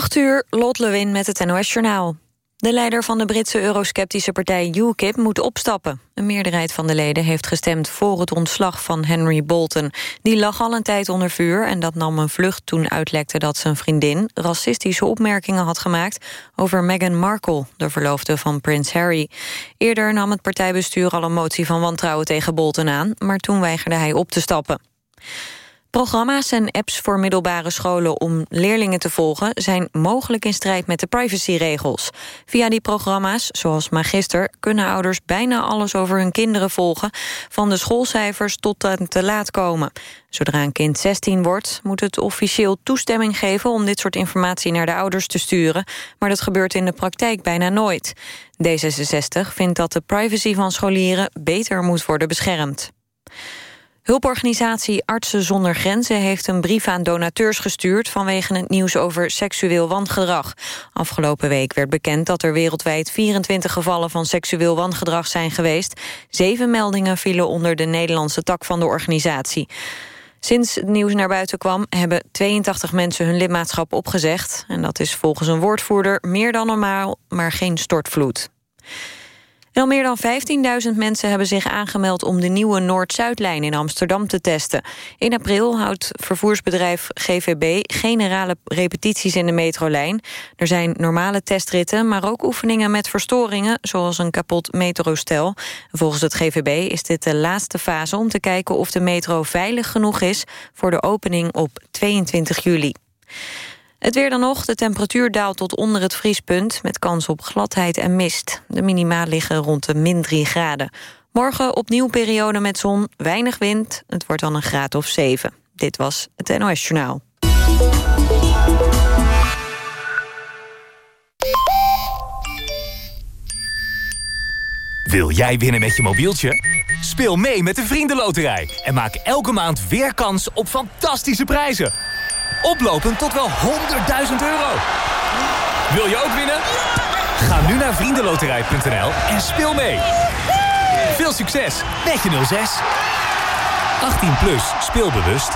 8 uur, Lot Lewin met het NOS Journaal. De leider van de Britse eurosceptische partij UKIP moet opstappen. Een meerderheid van de leden heeft gestemd voor het ontslag van Henry Bolton. Die lag al een tijd onder vuur en dat nam een vlucht toen uitlekte dat zijn vriendin racistische opmerkingen had gemaakt over Meghan Markle, de verloofde van prins Harry. Eerder nam het partijbestuur al een motie van wantrouwen tegen Bolton aan, maar toen weigerde hij op te stappen. Programma's en apps voor middelbare scholen om leerlingen te volgen... zijn mogelijk in strijd met de privacyregels. Via die programma's, zoals Magister... kunnen ouders bijna alles over hun kinderen volgen... van de schoolcijfers tot aan te laat komen. Zodra een kind 16 wordt, moet het officieel toestemming geven... om dit soort informatie naar de ouders te sturen. Maar dat gebeurt in de praktijk bijna nooit. D66 vindt dat de privacy van scholieren beter moet worden beschermd. Hulporganisatie Artsen zonder Grenzen heeft een brief aan donateurs gestuurd vanwege het nieuws over seksueel wangedrag. Afgelopen week werd bekend dat er wereldwijd 24 gevallen van seksueel wangedrag zijn geweest. Zeven meldingen vielen onder de Nederlandse tak van de organisatie. Sinds het nieuws naar buiten kwam hebben 82 mensen hun lidmaatschap opgezegd. En dat is volgens een woordvoerder meer dan normaal, maar geen stortvloed. En al meer dan 15.000 mensen hebben zich aangemeld om de nieuwe Noord-Zuidlijn in Amsterdam te testen. In april houdt vervoersbedrijf GVB generale repetities in de metrolijn. Er zijn normale testritten, maar ook oefeningen met verstoringen, zoals een kapot metrostel. Volgens het GVB is dit de laatste fase om te kijken of de metro veilig genoeg is voor de opening op 22 juli. Het weer dan nog. De temperatuur daalt tot onder het vriespunt... met kans op gladheid en mist. De minima liggen rond de min 3 graden. Morgen opnieuw periode met zon, weinig wind. Het wordt dan een graad of 7. Dit was het NOS Journaal. Wil jij winnen met je mobieltje? Speel mee met de Vriendenloterij en maak elke maand weer kans op fantastische prijzen. Oplopend tot wel 100.000 euro. Wil je ook winnen? Ga nu naar vriendenloterij.nl en speel mee. Veel succes met je 06. 18 plus, speelbewust.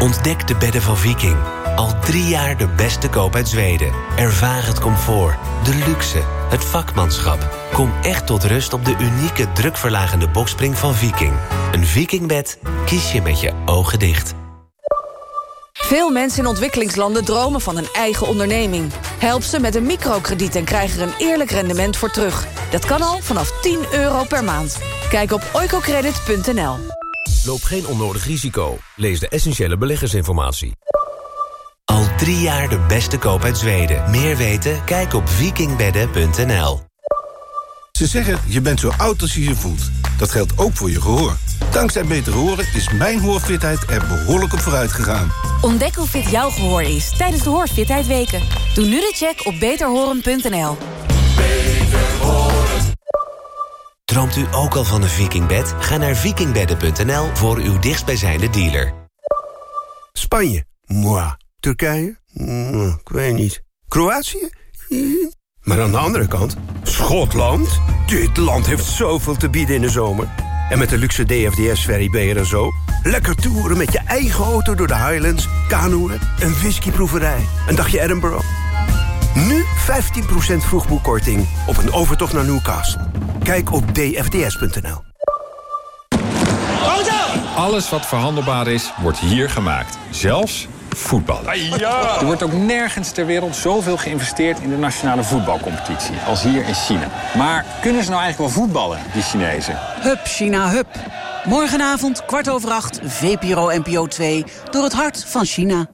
Ontdek de bedden van Viking. Al drie jaar de beste koop uit Zweden. Ervaar het comfort, de luxe, het vakmanschap. Kom echt tot rust op de unieke drukverlagende bokspring van Viking. Een Vikingbed kies je met je ogen dicht. Veel mensen in ontwikkelingslanden dromen van een eigen onderneming. Help ze met een microkrediet en krijg er een eerlijk rendement voor terug. Dat kan al vanaf 10 euro per maand. Kijk op oicocredit.nl. Loop geen onnodig risico. Lees de essentiële beleggersinformatie. Al drie jaar de beste koop uit Zweden. Meer weten? Kijk op vikingbedden.nl. Ze zeggen, je bent zo oud als je je voelt. Dat geldt ook voor je gehoor. Dankzij Beter Horen is mijn hoorfitheid er behoorlijk op vooruit gegaan. Ontdek hoe fit jouw gehoor is tijdens de Hoorfitheid Weken. Doe nu de check op beterhoren.nl. Droomt u ook al van een vikingbed? Ga naar vikingbedden.nl voor uw dichtstbijzijnde dealer. Spanje? Moi. Turkije? Ik weet niet. Kroatië? Maar aan de andere kant, Schotland? Dit land heeft zoveel te bieden in de zomer. En met de luxe DFDS-ferry ben zo. Lekker toeren met je eigen auto door de Highlands, kanoeën, een whiskyproeverij, een dagje Edinburgh. Nu 15% vroegboekkorting op een overtocht naar Newcastle. Kijk op dfds.nl. Alles wat verhandelbaar is, wordt hier gemaakt. Zelfs voetballen. Er wordt ook nergens ter wereld zoveel geïnvesteerd in de nationale voetbalcompetitie als hier in China. Maar kunnen ze nou eigenlijk wel voetballen, die Chinezen? Hup, China, hup. Morgenavond, kwart over acht, VPRO NPO 2, door het hart van China.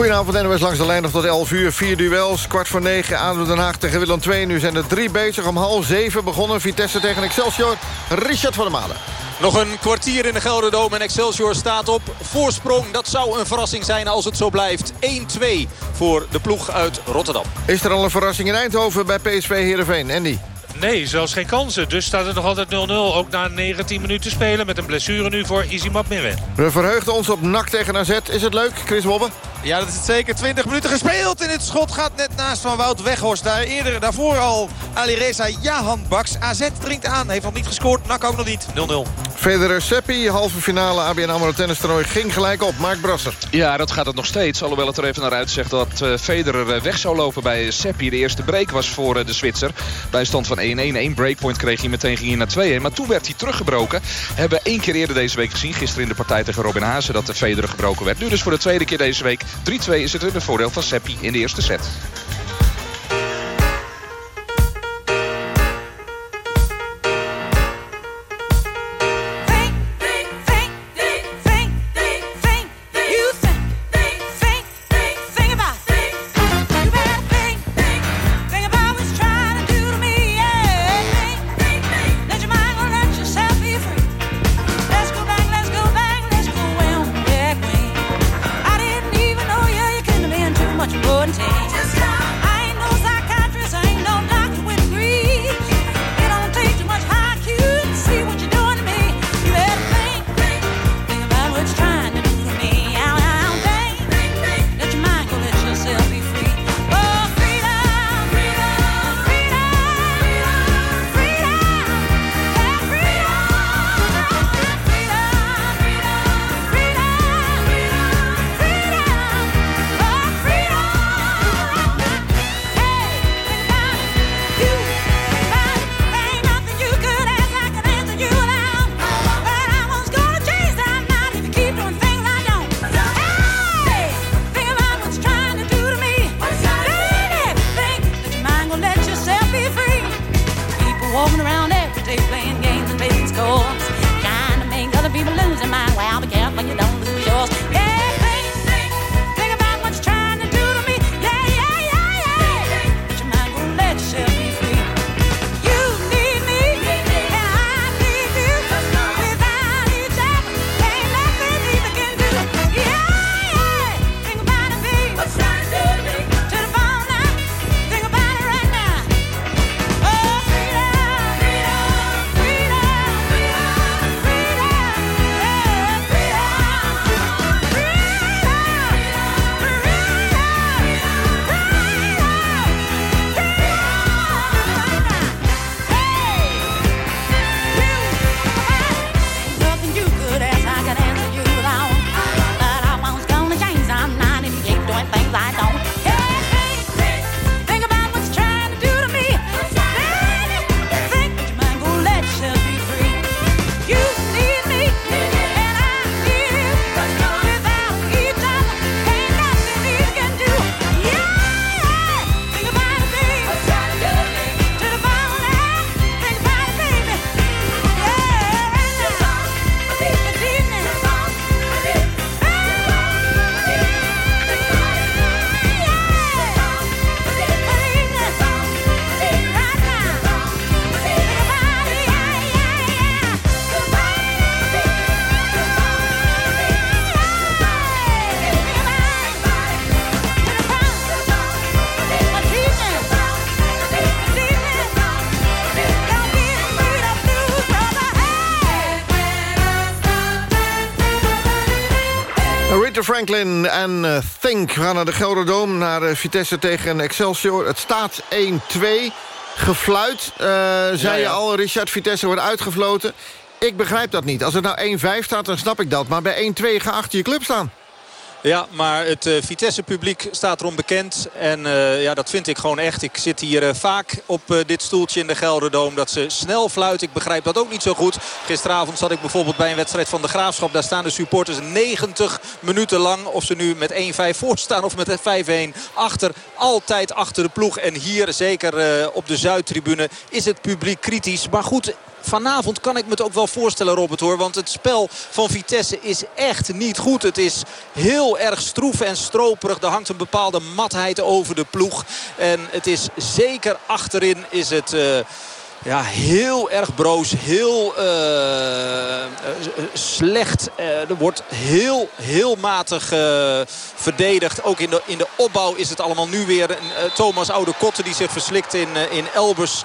Goedenavond, NOS langs de lijn nog tot 11 uur. Vier duels, kwart voor negen, ADO Den Haag tegen Willem II. Nu zijn er drie bezig, om half zeven begonnen. Vitesse tegen Excelsior, Richard van der Malen. Nog een kwartier in de Gelderdoom en Excelsior staat op voorsprong. Dat zou een verrassing zijn als het zo blijft. 1-2 voor de ploeg uit Rotterdam. Is er al een verrassing in Eindhoven bij PSV Heerenveen? Andy? Nee, zelfs geen kansen. Dus staat het nog altijd 0-0. Ook na 19 minuten spelen met een blessure nu voor Izimab Mirren. We verheugden ons op NAC tegen AZ. Is het leuk, Chris Wobbe? Ja, dat is het zeker. 20 minuten gespeeld. En het schot gaat net naast van Wout Weghorst. Daar eerder, daarvoor al Alireza Jahan Baks. AZ dringt aan. Heeft nog niet gescoord. Nak ook nog niet. 0-0. Federer Seppi, halve finale ABN AMRO tennis toernooi ging gelijk op. Mark Brasser. Ja, dat gaat het nog steeds. Alhoewel het er even naar uitzegt dat uh, Federer uh, weg zou lopen bij Seppi. De eerste break was voor uh, de Zwitser. Bij een stand van 1-1. Eén breakpoint kreeg hij meteen ging hij naar 2-1. Maar toen werd hij teruggebroken. Hebben we één keer eerder deze week gezien. Gisteren in de partij tegen Robin Hazen dat de Federer gebroken werd. Nu dus voor de tweede keer deze week. 3-2 is het in het voordeel van Seppi in de eerste set. Franklin en uh, Think. We gaan naar de Gelderdoom, naar uh, Vitesse tegen Excelsior. Het staat 1-2. Gefluit, uh, zei ja, ja. je al, Richard. Vitesse wordt uitgefloten. Ik begrijp dat niet. Als het nou 1-5 staat, dan snap ik dat. Maar bij 1-2 ga achter je club staan. Ja, maar het uh, Vitesse-publiek staat erom bekend. En uh, ja, dat vind ik gewoon echt. Ik zit hier uh, vaak op dit stoeltje in de Gelderdoom. Dat ze snel fluiten. Ik begrijp dat ook niet zo goed. Gisteravond zat ik bijvoorbeeld bij een wedstrijd van de Graafschap. Daar staan de supporters 90 minuten lang. Of ze nu met 1-5 voor staan of met 5-1 achter. Altijd achter de ploeg. En hier, zeker op de Zuidtribune, is het publiek kritisch. Maar goed, vanavond kan ik me het ook wel voorstellen, Robert, hoor. Want het spel van Vitesse is echt niet goed. Het is heel erg stroef en stroperig. Er hangt een bepaalde matheid over de ploeg. En het is zeker achterin is het... Uh, ja, heel erg broos. Heel uh, slecht. Uh, er wordt heel, heel matig verdedigd. Ook in de, in de opbouw is het allemaal nu weer. Thomas Oude Kotten die zich verslikt in, in Elbers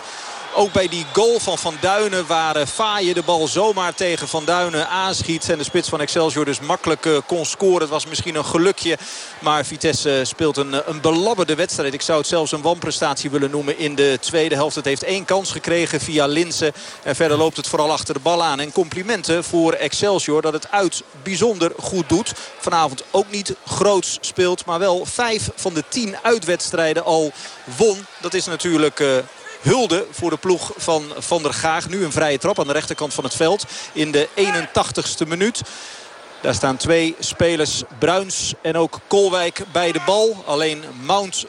Ook bij die goal van Van Duinen waar Faaien de bal zomaar tegen Van Duinen aanschiet. En de spits van Excelsior dus makkelijk kon scoren. Het was misschien een gelukje. Maar Vitesse speelt een, een belabberde wedstrijd. Ik zou het zelfs een wanprestatie willen noemen in de tweede helft. Het heeft één kans gekregen via Linsen. En verder loopt het vooral achter de bal aan. En complimenten voor Excelsior dat het uit bijzonder goed doet. Vanavond ook niet groots speelt. Maar wel vijf van de tien uitwedstrijden al won. Dat is natuurlijk... hulde voor de ploeg van Van der Gaag. Nu een vrije trap aan de rechterkant van het veld in de 81ste minuut. Daar staan twee spelers, Bruins en ook Kolwijk bij de bal. Alleen Mount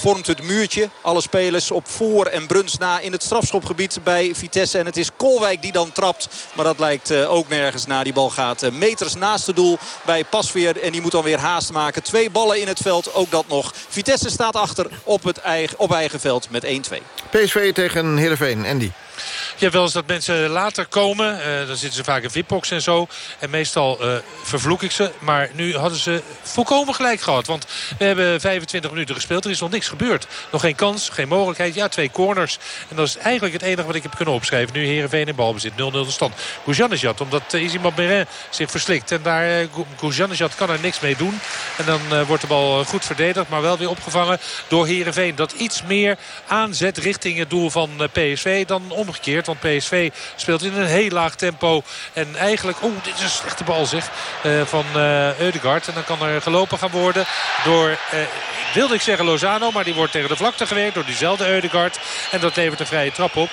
vormt het muurtje. Alle spelers op voor en Bruns na in het strafschopgebied bij Vitesse. En het is Kolwijk die dan trapt. Maar dat lijkt eh, ook nergens na. Die bal gaat eh, meters naast het doel bij Pasveer. En die moet dan weer haast maken. Twee ballen in het veld, ook dat nog. Vitesse staat achter op, het eigen, op eigen veld met 1-2. PSV tegen Heerenveen. Andy. Je hebt wel eens dat mensen later komen. Uh, dan zitten ze vaak in VIPbox en zo. En meestal uh, vervloek ik ze. Maar nu hadden ze volkomen gelijk gehad. Want we hebben 25 minuten gespeeld. Er is nog niks gebeurd. Nog geen kans, geen mogelijkheid. Ja, twee corners. En dat is eigenlijk het enige wat ik heb kunnen opschrijven. Nu Heerenveen in balbezit. 0-0 de stand. Goujanejad, omdat uh, Izimab Merin zich verslikt. En daar uh, kan er niks mee doen. En dan wordt de bal goed verdedigd. Maar wel weer opgevangen door Heerenveen. Dat iets meer aanzet richting het doel van PSV dan omgekeerd. Want PSV speelt in een heel laag tempo. En eigenlijk, oeh, dit is een slechte bal zeg, uh, van uh. En dan kan er gelopen gaan worden door, uh, wilde ik zeggen Lozano. Maar die wordt tegen de vlakte gewerkt door diezelfde Eudegaard. En dat levert een vrije trap op.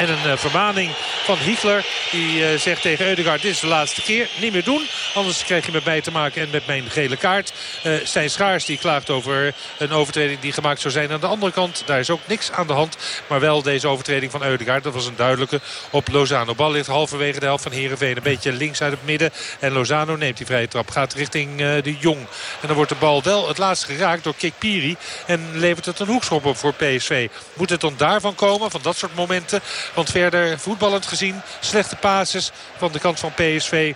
En een uh, vermaning van Hiegler. Die uh, zegt tegen Eudegaard, dit is de laatste keer. Niet meer doen, anders krijg je met mij te maken en met mijn gele kaart. Uh, Stijn Schaars die klaagt over een overtreding die gemaakt zou zijn aan de andere kant. Daar is ook niks aan de hand. Maar wel deze overtreding van Eudegaard. Dat was een duidelijke op Lozano. Bal ligt halverwege de helft van Heerenveen. Een beetje links uit het midden. En Lozano neemt die vrije trap. Gaat richting de Jong. En dan wordt de bal wel het laatst geraakt door Kikpiri. En levert het een hoekschop op voor PSV. Moet het dan daarvan komen? Van dat soort momenten. Want verder voetballend gezien slechte pases van de kant van PSV.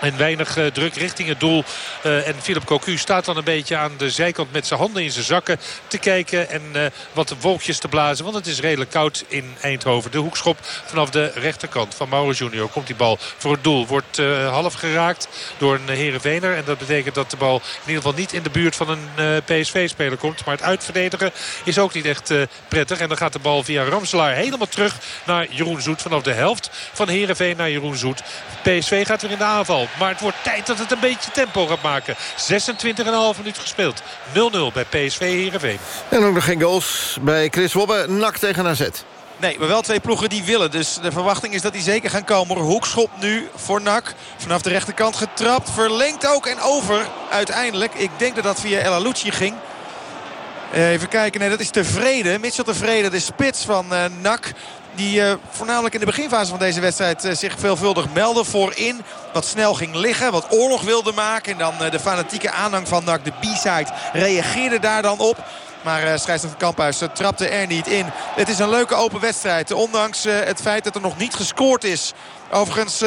En weinig uh, druk richting het doel. Uh, en Philip Cocu staat dan een beetje aan de zijkant met zijn handen in zijn zakken te kijken. En uh, wat wolkjes te blazen. Want het is redelijk koud in Eindhoven. De hoekschop vanaf de rechterkant van Mauro Junior. Komt die bal voor het doel. Wordt half geraakt door een Heerenveener. En dat betekent dat de bal in ieder geval niet in de buurt van een PSV-speler komt. Maar het uitverdedigen is ook niet echt prettig. En dan gaat de bal via Ramselaar helemaal terug naar Jeroen Zoet. Vanaf de helft van Heerenveen naar Jeroen Zoet. PSV gaat weer in de aanval. Maar het wordt tijd dat het een beetje tempo gaat maken. 26,5 minuut gespeeld. 0-0 bij PSV Heerenveen. En ook nog geen goals bij Chris Wobbe. Nak tegen AZ. Nee, maar wel twee ploegen die willen. Dus de verwachting is dat die zeker gaan komen. Hoekschop nu voor NAC. Vanaf de rechterkant getrapt. Verlengd ook en over uiteindelijk. Ik denk dat dat via El Alouci ging. Even kijken. Nee, dat is tevreden. Mitchell tevreden. De spits van uh, NAC. Die uh, voornamelijk in de beginfase van deze wedstrijd uh, zich veelvuldig meldde voorin. Wat snel ging liggen, wat oorlog wilde maken. En dan uh, de fanatieke aanhang van NAC, de B-side, reageerde daar dan op. Maar uh, scheidsrechter Kamphuis trapte er niet in. Het is een leuke open wedstrijd. Ondanks het feit dat er nog niet gescoord is. Overigens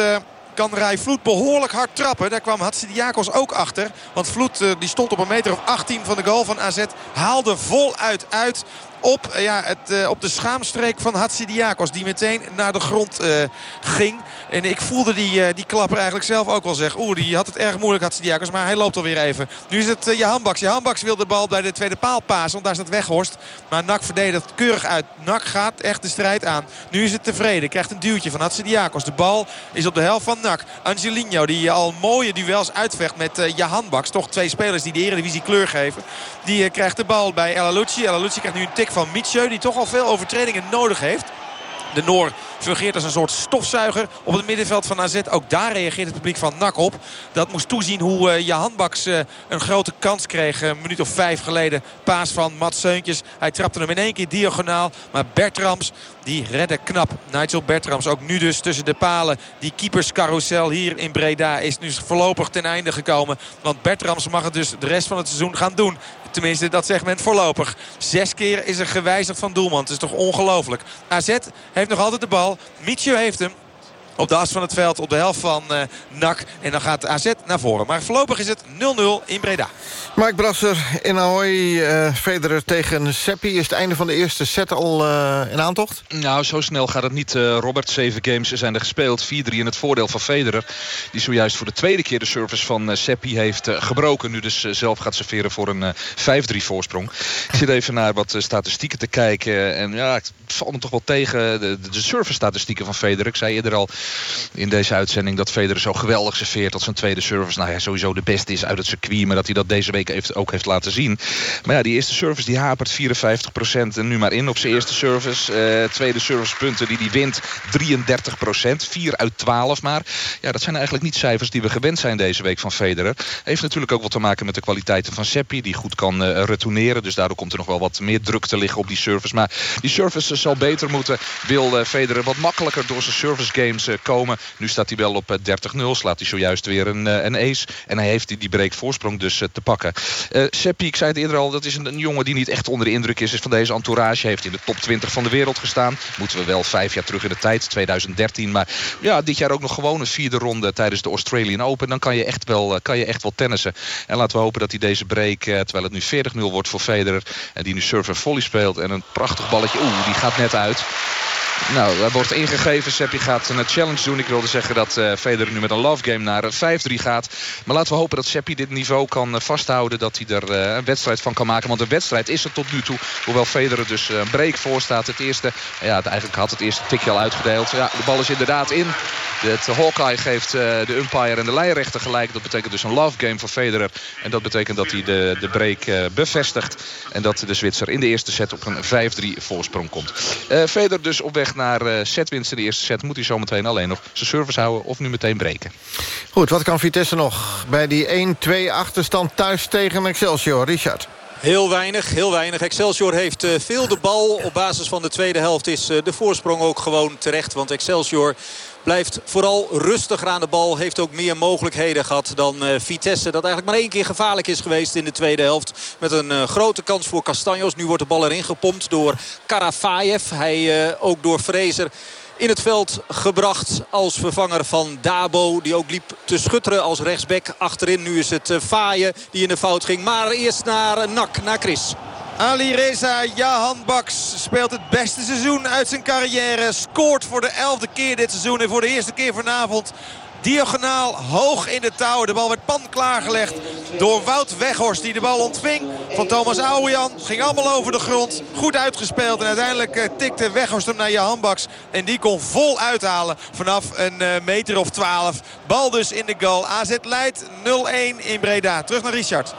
kan Rai Vloed behoorlijk hard trappen. Daar kwam Hatsidiakos ook achter. Want Vloed die stond op een meter of 18 van de goal van AZ. Haalde voluit uit op, ja, het, uh, op de schaamstreek van Hatsidiakos. Die meteen naar de grond uh, ging. En ik voelde die, uh, die klapper eigenlijk zelf ook wel zeggen. Oeh, die had het erg moeilijk Hatsidiakos. Maar hij loopt alweer even. Nu is het uh, Jahan Baks. Jahan Baks wil de bal bij de tweede paal pasen. Want daar staat Weghorst. Maar Nak verdedigt keurig uit. Nak gaat echt de strijd aan. Nu is het tevreden. Krijgt een duwtje van Hatsidiakos. De bal is op de helft van Nak. Angelino die al mooie duels uitvecht met Baks. Toch twee spelers die de Eredivisie kleur geven. Die krijgt de bal bij El Alouci. El krijgt nu een tik van Mietje. Die toch al veel overtredingen nodig heeft. De Noor fungeert als een soort stofzuiger op het middenveld van AZ. Ook daar reageert het publiek van NAC op. Dat moest toezien hoe uh, Jahan Baks uh, een grote kans kreeg. Een minuut of vijf geleden. Paas van Mats Seuntjes. Hij trapte hem in één keer diagonaal. Maar Bertrams die redde knap. Nigel Bertrams ook nu dus tussen de palen. Die keeperscarousel hier in Breda is nu voorlopig ten einde gekomen. Want Bertrams mag het dus de rest van het seizoen gaan doen. Tenminste, dat segment voorlopig. Zes keer is er gewijzigd van doelman. Het is toch ongelooflijk. AZ heeft nog altijd de bal. Mietje heeft hem. Op de as van het veld. Op de helft van uh, NAC. En dan gaat AZ naar voren. Maar voorlopig is het 0-0 in Breda. Mark Brasser in Ahoy. Uh, Federer tegen Seppi. Is het einde van de eerste set al uh, in aantocht? Nou, zo snel gaat het niet. Robert, zeven games zijn er gespeeld. 4-3 in het voordeel van Federer. Die zojuist voor de tweede keer de service van Seppi heeft gebroken. Nu dus zelf gaat serveren voor een 5-3 voorsprong. Ik zit even naar wat statistieken te kijken. En ja, het valt me toch wel tegen. De, de service statistieken van Federer. Ik zei eerder al in deze uitzending dat Federer zo geweldig serveert. Dat zijn tweede service nou ja, sowieso de beste is uit het circuit. Maar dat hij dat deze week heeft, ook heeft laten zien. Maar ja, die eerste service die hapert 54% en nu maar in op zijn eerste service. Uh, tweede servicepunten die hij wint 33%. 4 uit 12 maar. Ja, dat zijn eigenlijk niet cijfers die we gewend zijn deze week van Federer. Heeft natuurlijk ook wat te maken met de kwaliteiten van Seppi. Die goed kan uh, retourneren. Dus daardoor komt er nog wel wat meer druk te liggen op die service. Maar die service zal beter moeten. Wil uh, Federer wat makkelijker door zijn service games komen. Nu staat hij wel op 30-0. Slaat hij zojuist weer een, een ace. En hij heeft die, die break voorsprong dus te pakken. Uh, Seppi, ik zei het eerder al, dat is een, jongen die niet echt onder de indruk is, is van deze entourage. Heeft in de top 20 van de wereld gestaan. Moeten we wel vijf jaar terug in de tijd, 2013. Maar ja, dit jaar ook nog gewoon een vierde ronde tijdens de Australian Open. Dan kan je echt wel, kan je echt wel tennissen. En laten we hopen dat hij deze break, terwijl het nu 40-0 wordt voor Federer. En die nu server volley speelt. En een prachtig balletje, oeh, die gaat net uit. Nou, wordt ingegeven. Seppi gaat een challenge doen. Ik wilde zeggen dat uh, Federer nu met een love game naar 5-3 gaat. Maar laten we hopen dat Seppi dit niveau kan uh, vasthouden. Dat hij er een wedstrijd van kan maken. Want de wedstrijd is er tot nu toe. Hoewel Federer dus een break voor staat. Het eerste, ja, eigenlijk had het eerste tikje al uitgedeeld. Ja, de bal is inderdaad in. Het Hawkeye geeft de umpire en de lijnrechter gelijk. Dat betekent dus een love game voor Federer. En dat betekent dat hij de, de break bevestigt. En dat de Zwitser in de eerste set op een 5-3 voorsprong komt. Federer dus op weg naar uh, setwinst in de eerste set... moet hij zometeen alleen nog zijn service houden of nu meteen breken. Goed, wat kan Vitesse nog bij die 1-2 achterstand thuis tegen Excelsior? Richard. Heel weinig, heel weinig. Excelsior heeft uh, veel de bal. Op basis van de tweede helft is uh, de voorsprong ook gewoon terecht. Want Excelsior Blijft vooral rustiger aan de bal. Heeft ook meer mogelijkheden gehad dan uh, Vitesse. Dat eigenlijk maar één keer gevaarlijk is geweest in de tweede helft. Met een uh, grote kans voor Castanjos. Nu wordt de bal erin gepompt door Karafayev. Hij uh, ook door Fraser in het veld gebracht als vervanger van Dabo. Die ook liep te schutteren als rechtsback achterin. Nu is het Faaien die in de fout ging. Maar eerst naar Nak, naar Chris. Ali Reza Jahan Baks speelt het beste seizoen uit zijn carrière. Scoort voor de elfde keer dit seizoen en voor de eerste keer vanavond Diagonaal hoog in de touw. De bal werd pan klaargelegd door Wout Weghorst. Die de bal ontving van Thomas Ouwejan. Ging allemaal over de grond. Goed uitgespeeld. En uiteindelijk uh, tikte Weghorst hem naar Johan Baks. En die kon vol uithalen vanaf een uh, meter of 12. Bal dus in de goal. AZ leidt 0-1 in Breda. Terug naar Richard.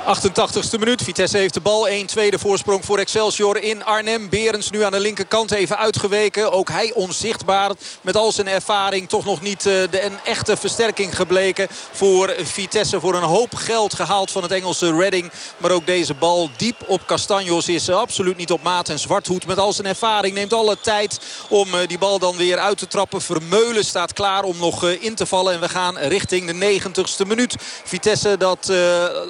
88ste minuut. Vitesse heeft de bal. 1-2 de voorsprong voor Excelsior in Arnhem. Berens nu aan de linkerkant even uitgeweken. Ook hij onzichtbaar. Met al zijn ervaring toch nog niet uh, de, een echte versterking gebleken voor Vitesse. Voor een hoop geld gehaald van het Engelse Redding. Maar ook deze bal diep op Castanjos is absoluut niet op maat. En Zwarthoed met al zijn ervaring neemt alle tijd om uh, die bal dan weer uit te trappen. Vermeulen staat klaar om nog in te vallen. En we gaan richting de 90ste minuut. Vitesse dat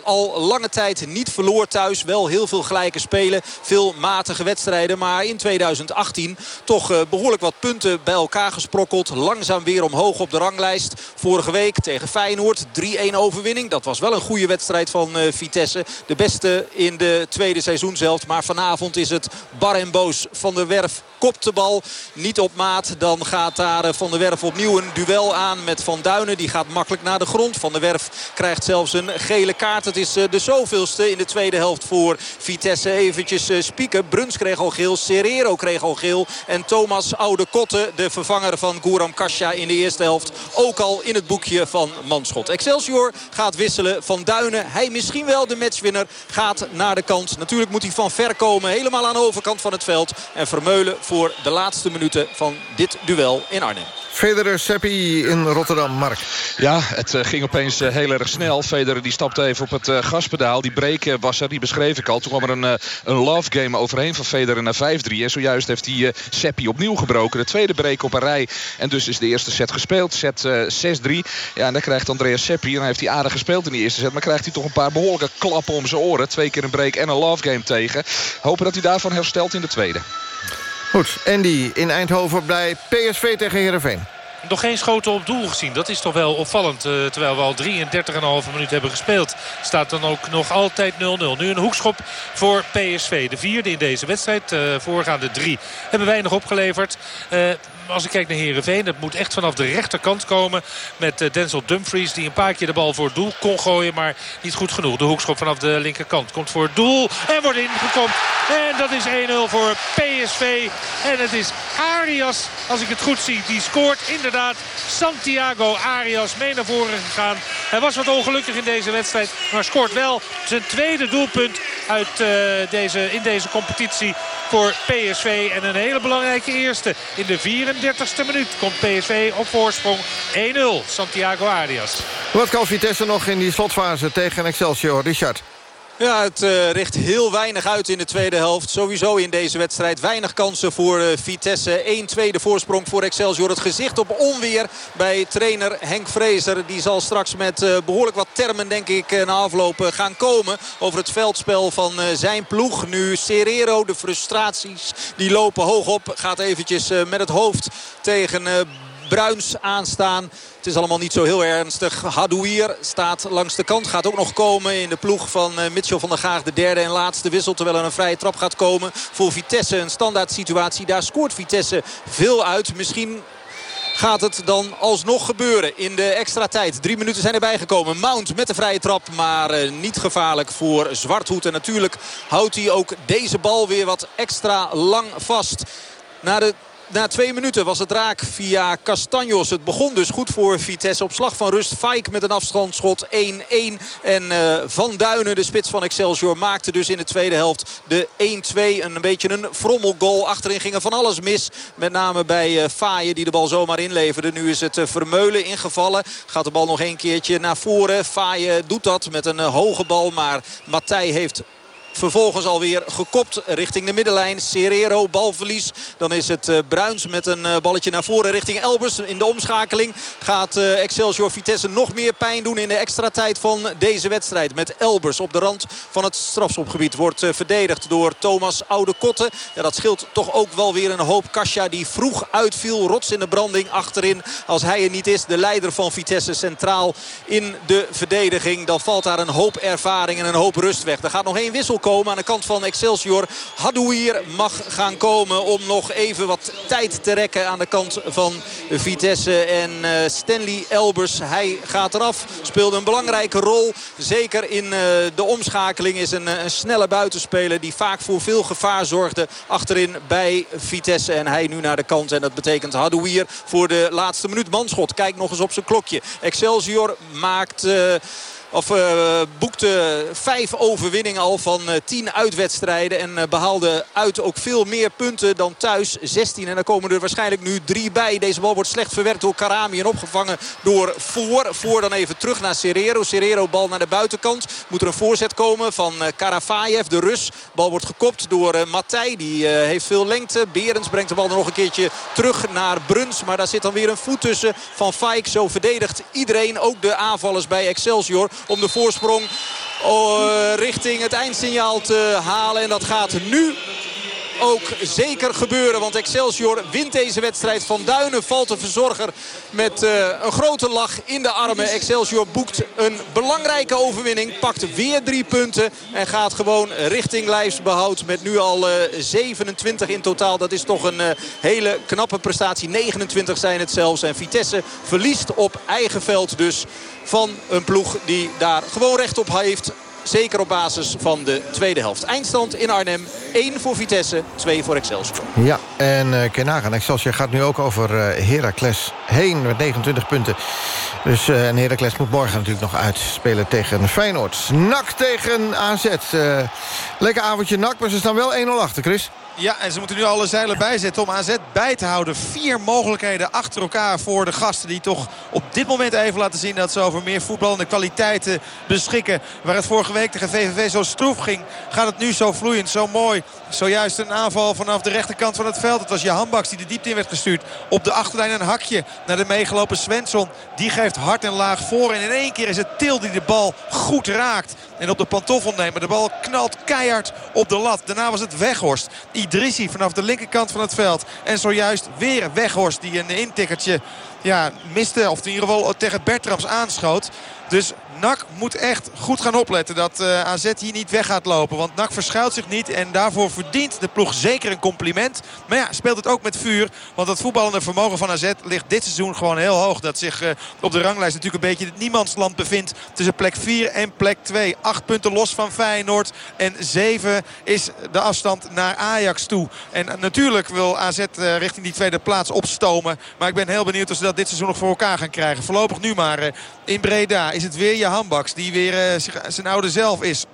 al lang lange tijd niet verloor thuis. Wel heel veel gelijke spelen. Veel matige wedstrijden. Maar in 2018 toch uh, behoorlijk wat punten bij elkaar gesprokkeld. Langzaam weer omhoog op de ranglijst. Vorige week tegen Feyenoord 3-1 overwinning. Dat was wel een goede wedstrijd van uh, Vitesse. De beste in de tweede seizoenshelft. Maar vanavond is het bar en boos van de Werf. Kopt de bal niet op maat. Dan gaat daar uh, Van der Werf opnieuw een duel aan met Van Duinen. Die gaat makkelijk naar de grond. Van der Werf krijgt zelfs een gele kaart. Het is de zoveelste in de tweede helft voor Vitesse. Eventjes uh, spieken. Bruns kreeg al geel. Serrero kreeg al geel. En Thomas Oude Kotte, de vervanger van Guram Kasja in de eerste helft. Ook al in het boekje van Manschot. Excelsior gaat wisselen van Duinen. Hij misschien wel de matchwinner gaat naar de kant. Natuurlijk moet hij van ver komen. Helemaal aan de overkant van het veld. En Vermeulen voor de laatste minuten van dit duel in Arnhem. Federer Seppi in Rotterdam, Mark. Ja, het uh, ging opeens uh, heel erg snel. Federer die stapte even op het uh, Die break was er, die beschreef ik al. Toen kwam er een, een love game overheen van Federer naar 5-3. En zojuist heeft hij Seppi opnieuw gebroken. De tweede break op een rij. En dus is de eerste set gespeeld. Set 6-3. Ja, en dan krijgt Andreas Seppi. En dan heeft hij aardig gespeeld in die eerste set. Maar krijgt hij toch een paar behoorlijke klappen om zijn oren. Twee keer een break en een love game tegen. Hopen dat hij daarvan herstelt in de tweede. Goed, Andy in Eindhoven bij PSV tegen Heerenveen. Nog geen schoten op doel gezien. Dat is toch wel opvallend. Uh, terwijl we al 33,5 minuten hebben gespeeld. Staat dan ook nog altijd 0-0. Nu een hoekschop voor PSV. De vierde in deze wedstrijd. Uh, voorgaande drie hebben weinig opgeleverd. Als ik kijk naar Herenveen, dat moet echt vanaf de rechterkant komen. Met uh, Denzel Dumfries die een paar keer de bal voor het doel kon gooien. Maar niet goed genoeg. De hoekschop vanaf de linkerkant komt voor het doel. En wordt ingekomen. En dat is 1-0 voor PSV. En het is Arias, als ik het goed zie, die scoort. Inderdaad, Santiago Arias mee naar voren gegaan. Hij was wat ongelukkig in deze wedstrijd. Maar scoort wel zijn tweede doelpunt uit, uh, deze, in deze competitie voor PSV. En een hele belangrijke eerste in de 34ste minuut komt PSV op voorsprong 1-0. Santiago Arias. Wat kan Vitesse nog in die slotfase tegen Excelsior? Richard. Ja, het uh, richt heel weinig uit in de tweede helft. Sowieso in deze wedstrijd weinig kansen voor uh, Vitesse. 1-2 de voorsprong voor Excelsior. Het gezicht op onweer bij trainer Henk Vrezer. Die zal straks met uh, behoorlijk wat termen denk ik na afloop gaan komen. Over het veldspel van zijn ploeg. Nu Serrero, de frustraties die lopen hoog op. Gaat eventjes met het hoofd tegen... Bruins aanstaan. Het is allemaal niet zo heel ernstig. Hadouier staat langs de kant. Gaat ook nog komen in de ploeg van uh, Mitchell van der Gaag. De derde en laatste wissel. Terwijl er een vrije trap gaat komen voor Vitesse. Een standaard situatie. Daar scoort Vitesse veel uit. Misschien gaat het dan alsnog gebeuren in de extra tijd. Drie minuten zijn erbij gekomen. Mount met de vrije trap, maar uh, niet gevaarlijk voor Zwarthoed. En natuurlijk houdt hij ook deze bal weer wat extra lang vast. Na de na twee minuten was het raak via Castanjos. Het begon dus goed voor Vitesse op slag van rust. Fike met een afstandsschot 1-1. En uh, Van Duinen, de spits van Excelsior, maakte dus in de tweede helft de 1-2. Een beetje een frommelgoal. Achterin ging er van alles mis. Met name bij uh, die de bal zomaar inleverde. Nu is het uh, Vermeulen ingevallen. Gaat de bal nog een keertje naar voren. Faaien doet dat met een hoge bal. Maar Matthij heeft Vervolgens alweer gekopt richting de middenlijn. Serrero, balverlies. Dan is het uh, Bruins met een uh, balletje naar voren richting Elbers. In de omschakeling gaat uh, Excelsior Vitesse nog meer pijn doen in de extra tijd van deze wedstrijd. Met Elbers op de rand van het strafschopgebied. Wordt verdedigd door Thomas Oudekotte. Ja, dat scheelt toch ook wel weer een hoop. Kasja die vroeg uitviel. Rots in de branding achterin. Als hij er niet is, de leider van Vitesse centraal in de verdediging. Dan valt daar een hoop ervaring en een hoop rust weg. Er gaat nog één wissel komen aan de kant van Excelsior. Hadouier mag gaan komen om nog even wat tijd te rekken aan de kant van Vitesse. En uh, Stanley Elbers, hij gaat eraf. Speelde een belangrijke rol. Zeker in uh, de omschakeling is een, een, snelle buitenspeler die vaak voor veel gevaar zorgde achterin bij Vitesse. En hij nu naar de kant en dat betekent Hadouier voor de laatste minuut. Manschot, kijk nog eens op zijn klokje. Excelsior maakt... of uh, boekte vijf overwinningen al van uh, tien uitwedstrijden. En uh, behaalde uit ook veel meer punten dan thuis. 16 en dan komen er waarschijnlijk nu drie bij. Deze bal wordt slecht verwerkt door Karami en opgevangen door Voor. Voor dan even terug naar Serrero. Serrero bal naar de buitenkant. Moet er een voorzet komen van Karavayev, de Rus. Bal wordt gekopt door Matthij. Die heeft veel lengte. Berends brengt de bal nog een keertje terug naar Bruns. Maar daar zit dan weer een voet tussen van Fijk. Zo verdedigt iedereen, ook de aanvallers bij Excelsior om de voorsprong uh, richting het eindsignaal te halen. En dat gaat nu ook zeker gebeuren. Want Excelsior wint deze wedstrijd. Van Duinen valt de verzorger met uh, een grote lach in de armen. Excelsior boekt een belangrijke overwinning. Pakt weer drie punten. En gaat gewoon richting lijfsbehoud. Met nu al uh, 27 in totaal. Dat is toch een uh, hele knappe prestatie. 29 zijn het zelfs. En Vitesse verliest op eigen veld dus van een ploeg die daar gewoon recht op heeft. Zeker op basis van de tweede helft. Eindstand in Arnhem. 1 voor Vitesse, 2 voor Excelsior. Ja, en uh, Kenagan, Excelsior gaat nu ook over uh, Heracles heen met 29 punten. Dus uh, en Heracles moet morgen natuurlijk nog uitspelen tegen Feyenoord. NAC tegen AZ. Lekker avondje NAC, maar ze staan wel 1-0 achter, Chris. Ja, en ze moeten nu alle zeilen bijzetten om AZ bij te houden. Vier mogelijkheden achter elkaar voor de gasten die toch op dit moment even laten zien... dat ze over meer voetballende kwaliteiten beschikken. Waar het vorige week tegen VVV zo stroef ging, gaat het nu zo vloeiend, zo mooi. Zojuist een aanval vanaf de rechterkant van het veld. Het was Johan Baks die de diepte in werd gestuurd. Op de achterlijn een hakje naar de meegelopen Svensson. Die geeft hard en laag voor. En in één keer is het Til die de bal goed raakt. En op de pantoffel nemen. De bal knalt keihard op de lat. Daarna was het Weghorst. Idrissi vanaf de linkerkant van het veld. En zojuist weer Weghorst die een intikkertje ja, miste. Of in ieder geval tegen Bertrams aanschoot. Dus NAC moet echt goed gaan opletten dat uh, AZ hier niet weg gaat lopen. Want NAC verschuilt zich niet en daarvoor verdient de ploeg zeker een compliment. Maar ja, speelt het ook met vuur. Want het voetballende vermogen van AZ ligt dit seizoen gewoon heel hoog. Dat zich uh, op de ranglijst natuurlijk een beetje het niemandsland bevindt. Tussen plek 4 en plek 2. Acht punten los van Feyenoord. En 7 is de afstand naar Ajax toe. En uh, natuurlijk wil AZ richting die tweede plaats opstomen. Maar ik ben heel benieuwd of ze dat dit seizoen nog voor elkaar gaan krijgen. Voorlopig nu maar in Breda is het weer je handbaks die weer zijn oude zelf is.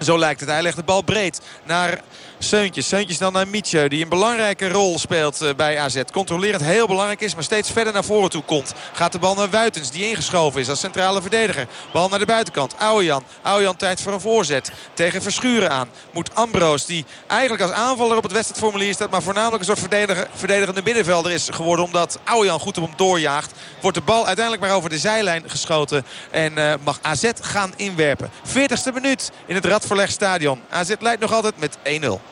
Zo lijkt het. Hij legt de bal breed naar Seuntjes. Seuntjes dan naar Mietje. Die een belangrijke rol speelt eh, bij AZ. Controlerend heel belangrijk is. Maar steeds verder naar voren toe komt. Gaat de bal naar Wuitens. Die ingeschoven is als centrale verdediger. Bal naar de buitenkant. Aujan. Aujan tijd voor een voorzet. Tegen Verschuren aan. Moet Ambroos. Die eigenlijk als aanvaller op het wedstrijdformulier staat. Maar voornamelijk een soort verdedigende middenvelder is geworden. Omdat Aujan goed op hem doorjaagt. Wordt de bal uiteindelijk maar over de zijlijn geschoten. En uh, mag AZ gaan inwerpen. 40ste minuut in het Radverlegstadion. AZ leidt nog altijd met 1-0.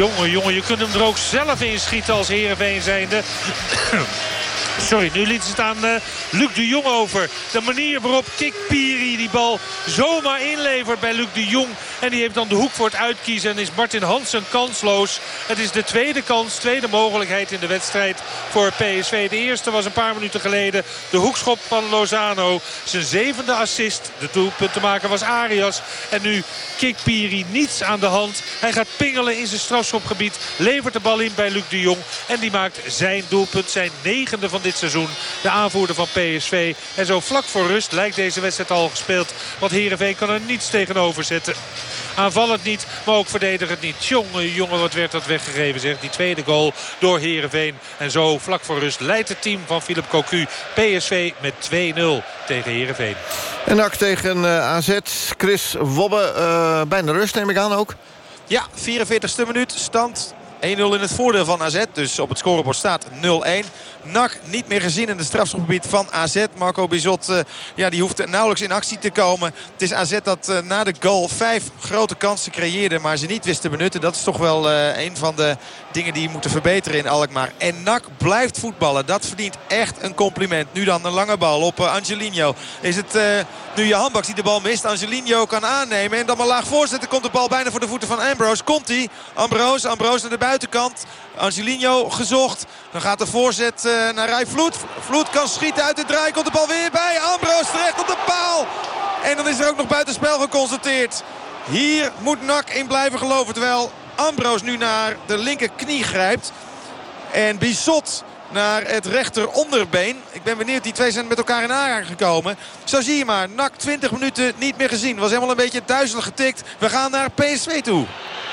Jongen, jongen, je kunt hem er ook zelf inschieten als Heerenveen zijnde. Sorry, nu liet ze het aan uh, Luc de Jong over. De manier waarop Kik Piri die bal zomaar inlevert bij Luc de Jong. En die heeft dan de hoek voor het uitkiezen. En is Martin Hansen kansloos. Het is de tweede kans, tweede mogelijkheid in de wedstrijd voor PSV. De eerste was een paar minuten geleden de hoekschop van Lozano. Zijn zevende assist. De doelpuntenmaker was Arias. En nu Kik Piri niets aan de hand. Hij gaat pingelen in zijn strafschopgebied. Levert de bal in bij Luc de Jong. En die maakt zijn doelpunt, zijn negende van dit seizoen. De aanvoerder van PSV. En zo vlak voor rust lijkt deze wedstrijd al gespeeld. Want Heerenveen kan er niets tegenover zetten. Aanvallend niet, maar ook verdedigend niet. Jongen, jongen, wat werd dat weggegeven zeg. Die tweede goal door Heerenveen. En zo vlak voor rust leidt het team van Philip Cocu PSV met 2-0 tegen Heerenveen. En NAC tegen uh, AZ. Chris Wobbe, uh, bijna rust neem ik aan ook. Ja, 44ste minuut. Stand 1-0 in het voordeel van AZ. Dus op het scorebord staat 0-1. NAC niet meer gezien in het strafschopgebied van AZ. Marco Bizot uh, ja, die hoeft nauwelijks in actie te komen. Het is AZ dat uh, na de goal vijf grote kansen creëerde. Maar ze niet wist te benutten. Dat is toch wel uh, een van de dingen die moeten verbeteren in Alkmaar. En NAC blijft voetballen. Dat verdient echt een compliment. Nu dan een lange bal op Angelino. Is het nu je handbak die de bal mist. Angelino kan aannemen. En dan maar laag voorzetten. Komt de bal bijna voor de voeten van Ambrose. Komt hij? Ambrose. Ambrose naar de buitenkant. Angelino gezocht. Dan gaat de voorzet uh, naar Rij Vloed. Vloed kan schieten uit de draai. Komt de bal weer bij. Ambrose terecht op de paal. En dan is er ook nog buitenspel geconstateerd. Hier moet Nak in blijven geloven. Terwijl Ambrose nu naar de linkerknie grijpt. En Bissot naar het rechter onderbeen. Ik ben benieuwd, die twee zijn met elkaar in aanraking gekomen. Zo zie je maar, Nak 20 minuten niet meer gezien. Was helemaal een beetje duizelig getikt. We gaan naar PSV toe.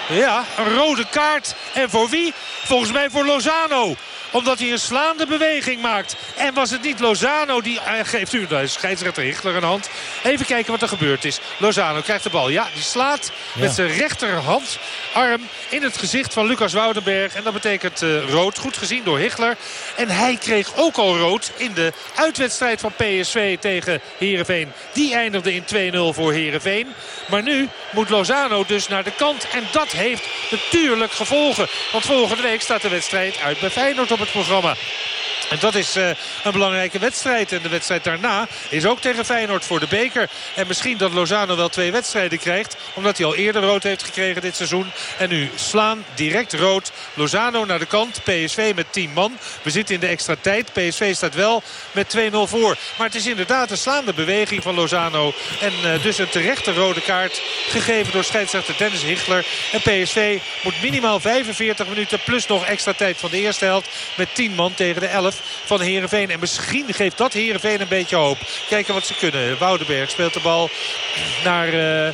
Ja, een rode kaart. En voor wie? Volgens mij voor Lozano omdat hij een slaande beweging maakt. En was het niet Lozano die uh, geeft u de scheidsrechter Hichtler een hand. Even kijken wat er gebeurd is. Lozano krijgt de bal. Ja, die slaat ja. met zijn rechterhand arm in het gezicht van Lucas Woudenberg. En dat betekent uh, rood. Goed gezien door Hichtler. En hij kreeg ook al rood in de uitwedstrijd van PSV tegen Heerenveen. Die eindigde in 2-0 voor Heerenveen. Maar nu moet Lozano dus naar de kant. En dat heeft natuurlijk gevolgen. Want volgende week staat de wedstrijd uit bij Feyenoord op het programma. En dat is uh, een belangrijke wedstrijd. En de wedstrijd daarna is ook tegen Feyenoord voor de beker. En misschien dat Lozano wel twee wedstrijden krijgt. Omdat hij al eerder rood heeft gekregen dit seizoen. En nu slaan direct rood. Lozano naar de kant. PSV met 10 man. We zitten in de extra tijd. PSV staat wel met 2-0 voor. Maar het is inderdaad een slaande beweging van Lozano. En uh, dus een terechte rode kaart gegeven door scheidsrechter Dennis Hichler. En PSV moet minimaal 45 minuten plus nog extra tijd van de eerste helft. Met 10 man tegen de 11 van Heerenveen. En misschien geeft dat Heerenveen een beetje hoop. Kijken wat ze kunnen. Woudenberg speelt de bal naar uh, uh,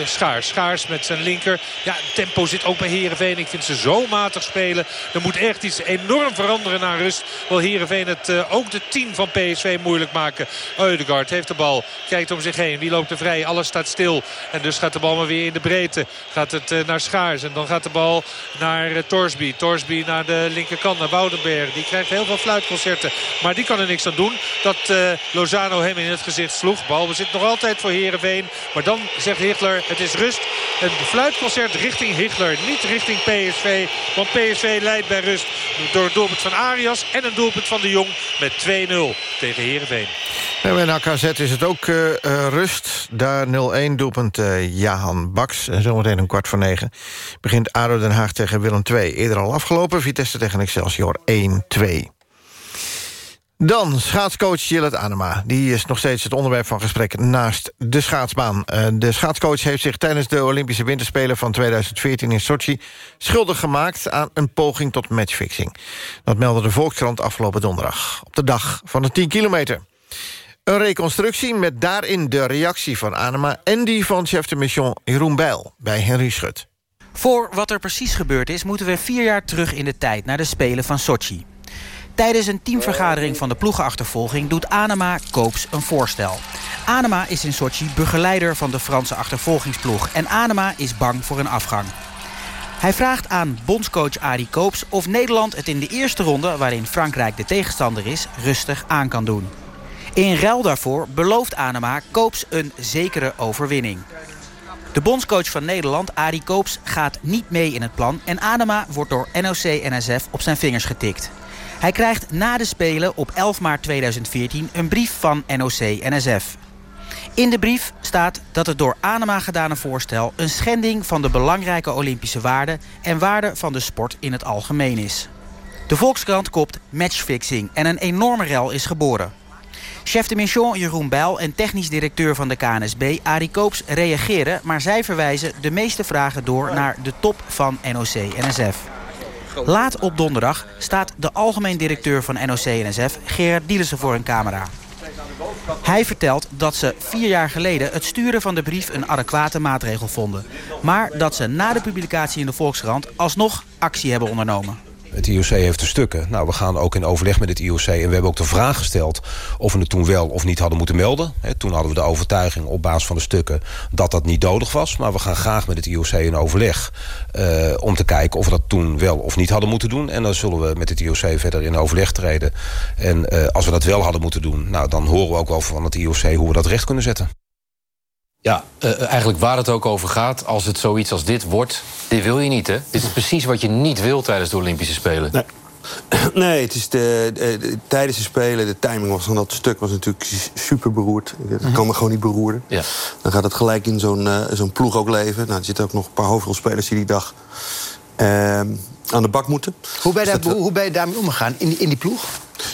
uh, Schaars. Schaars met zijn linker. Ja, tempo zit ook bij Heerenveen. Ik vind ze zo matig spelen. Er moet echt iets enorm veranderen naar rust. Wil Heerenveen het ook de 10 van PSV moeilijk maken. Eudegaard heeft de bal. Kijkt om zich heen. Wie loopt er vrij? Alles staat stil. En dus gaat de bal maar weer in de breedte. Gaat het naar Schaars. En dan gaat de bal naar Torsby. Torsby naar de linkerkant. Naar Woudenberg. Die krijgt heel veel fluitconcerten. Maar die kan er niks aan doen. Dat uh, Lozano hem in het gezicht sloeg. Bal zit nog altijd voor Heerenveen. Maar dan zegt Hichler, het is rust. Een fluitconcert richting Hichler. Niet richting PSV. Want PSV leidt bij rust door het doelpunt van Arias. En een doelpunt van de Jong met 2-0 tegen Bij AKZ is het ook uh, uh, rust. Daar 0-1 doelpunt uh, Jahan Baks. En zometeen een kwart voor negen begint ADO Den Haag tegen Willem II. Eerder al afgelopen. Vitesse tegen Excelsior 1-2. Dan schaatscoach Gillet Anema. Die is nog steeds het onderwerp van gesprek naast de schaatsbaan. De schaatscoach heeft zich tijdens de Olympische Winterspelen van 2014 in Sochi... schuldig gemaakt aan een poging tot matchfixing. Dat meldde de Volkskrant afgelopen donderdag. Op de dag van de 10 kilometer. Een reconstructie met daarin de reactie van Anema... en die van chef de mission Jeroen Bijl bij Henry Schut. Voor wat er precies gebeurd is... moeten we vier jaar terug in de tijd naar de Spelen van Sochi. Tijdens een teamvergadering van de ploegenachtervolging... doet Anema Koops een voorstel. Anema is in Sochi begeleider van de Franse achtervolgingsploeg... en Anema is bang voor een afgang. Hij vraagt aan bondscoach Arie Koops of Nederland het in de eerste ronde... waarin Frankrijk de tegenstander is, rustig aan kan doen. In ruil daarvoor belooft Anema Koops een zekere overwinning. De bondscoach van Nederland, Arie Koops, gaat niet mee in het plan... en Anema wordt door NOC-NSF op zijn vingers getikt. Hij krijgt na de Spelen op 11 maart 2014 een brief van NOC-NSF. In de brief staat dat het door Anema gedane voorstel... een schending van de belangrijke Olympische waarden... en waarden van de sport in het algemeen is. De Volkskrant kopt matchfixing en een enorme rel is geboren. Chef de mission Jeroen Bijl en technisch directeur van de KNSB Arie Koops reageren... maar zij verwijzen de meeste vragen door naar de top van NOC-NSF. Laat op donderdag staat de algemeen directeur van NOC-NSF... Gerard Dielissen voor een camera. Hij vertelt dat ze vier jaar geleden het sturen van de brief een adequate maatregel vonden. Maar dat ze na de publicatie in de Volkskrant alsnog actie hebben ondernomen. Het IOC heeft de stukken. Nou, we gaan ook in overleg met het IOC. En we hebben ook de vraag gesteld of we het toen wel of niet hadden moeten melden. toen hadden we de overtuiging op basis van de stukken dat dat niet nodig was. Maar we gaan graag met het IOC in overleg. Uh, om te kijken of we dat toen wel of niet hadden moeten doen. En dan zullen we met het IOC verder in overleg treden. En uh, als we dat wel hadden moeten doen... Nou, dan horen we ook wel van het IOC hoe we dat recht kunnen zetten. Ja, uh, eigenlijk waar het ook over gaat, als het zoiets als dit wordt... dit wil je niet, hè? Dit is precies wat je niet wil tijdens de Olympische Spelen. Nee. Nee, het is de, de, tijdens de Spelen, de timing was van dat stuk was natuurlijk super beroerd. Dat kan me gewoon niet beroeren. Ja. Dan gaat het gelijk in zo'n uh, zo'n ploeg ook leven. Nou, er zitten ook nog een paar hoofdrolspelers die die dag uh, aan de bak moeten. Hoe ben je, dus daar, hoe ben je daarmee omgegaan in in die ploeg?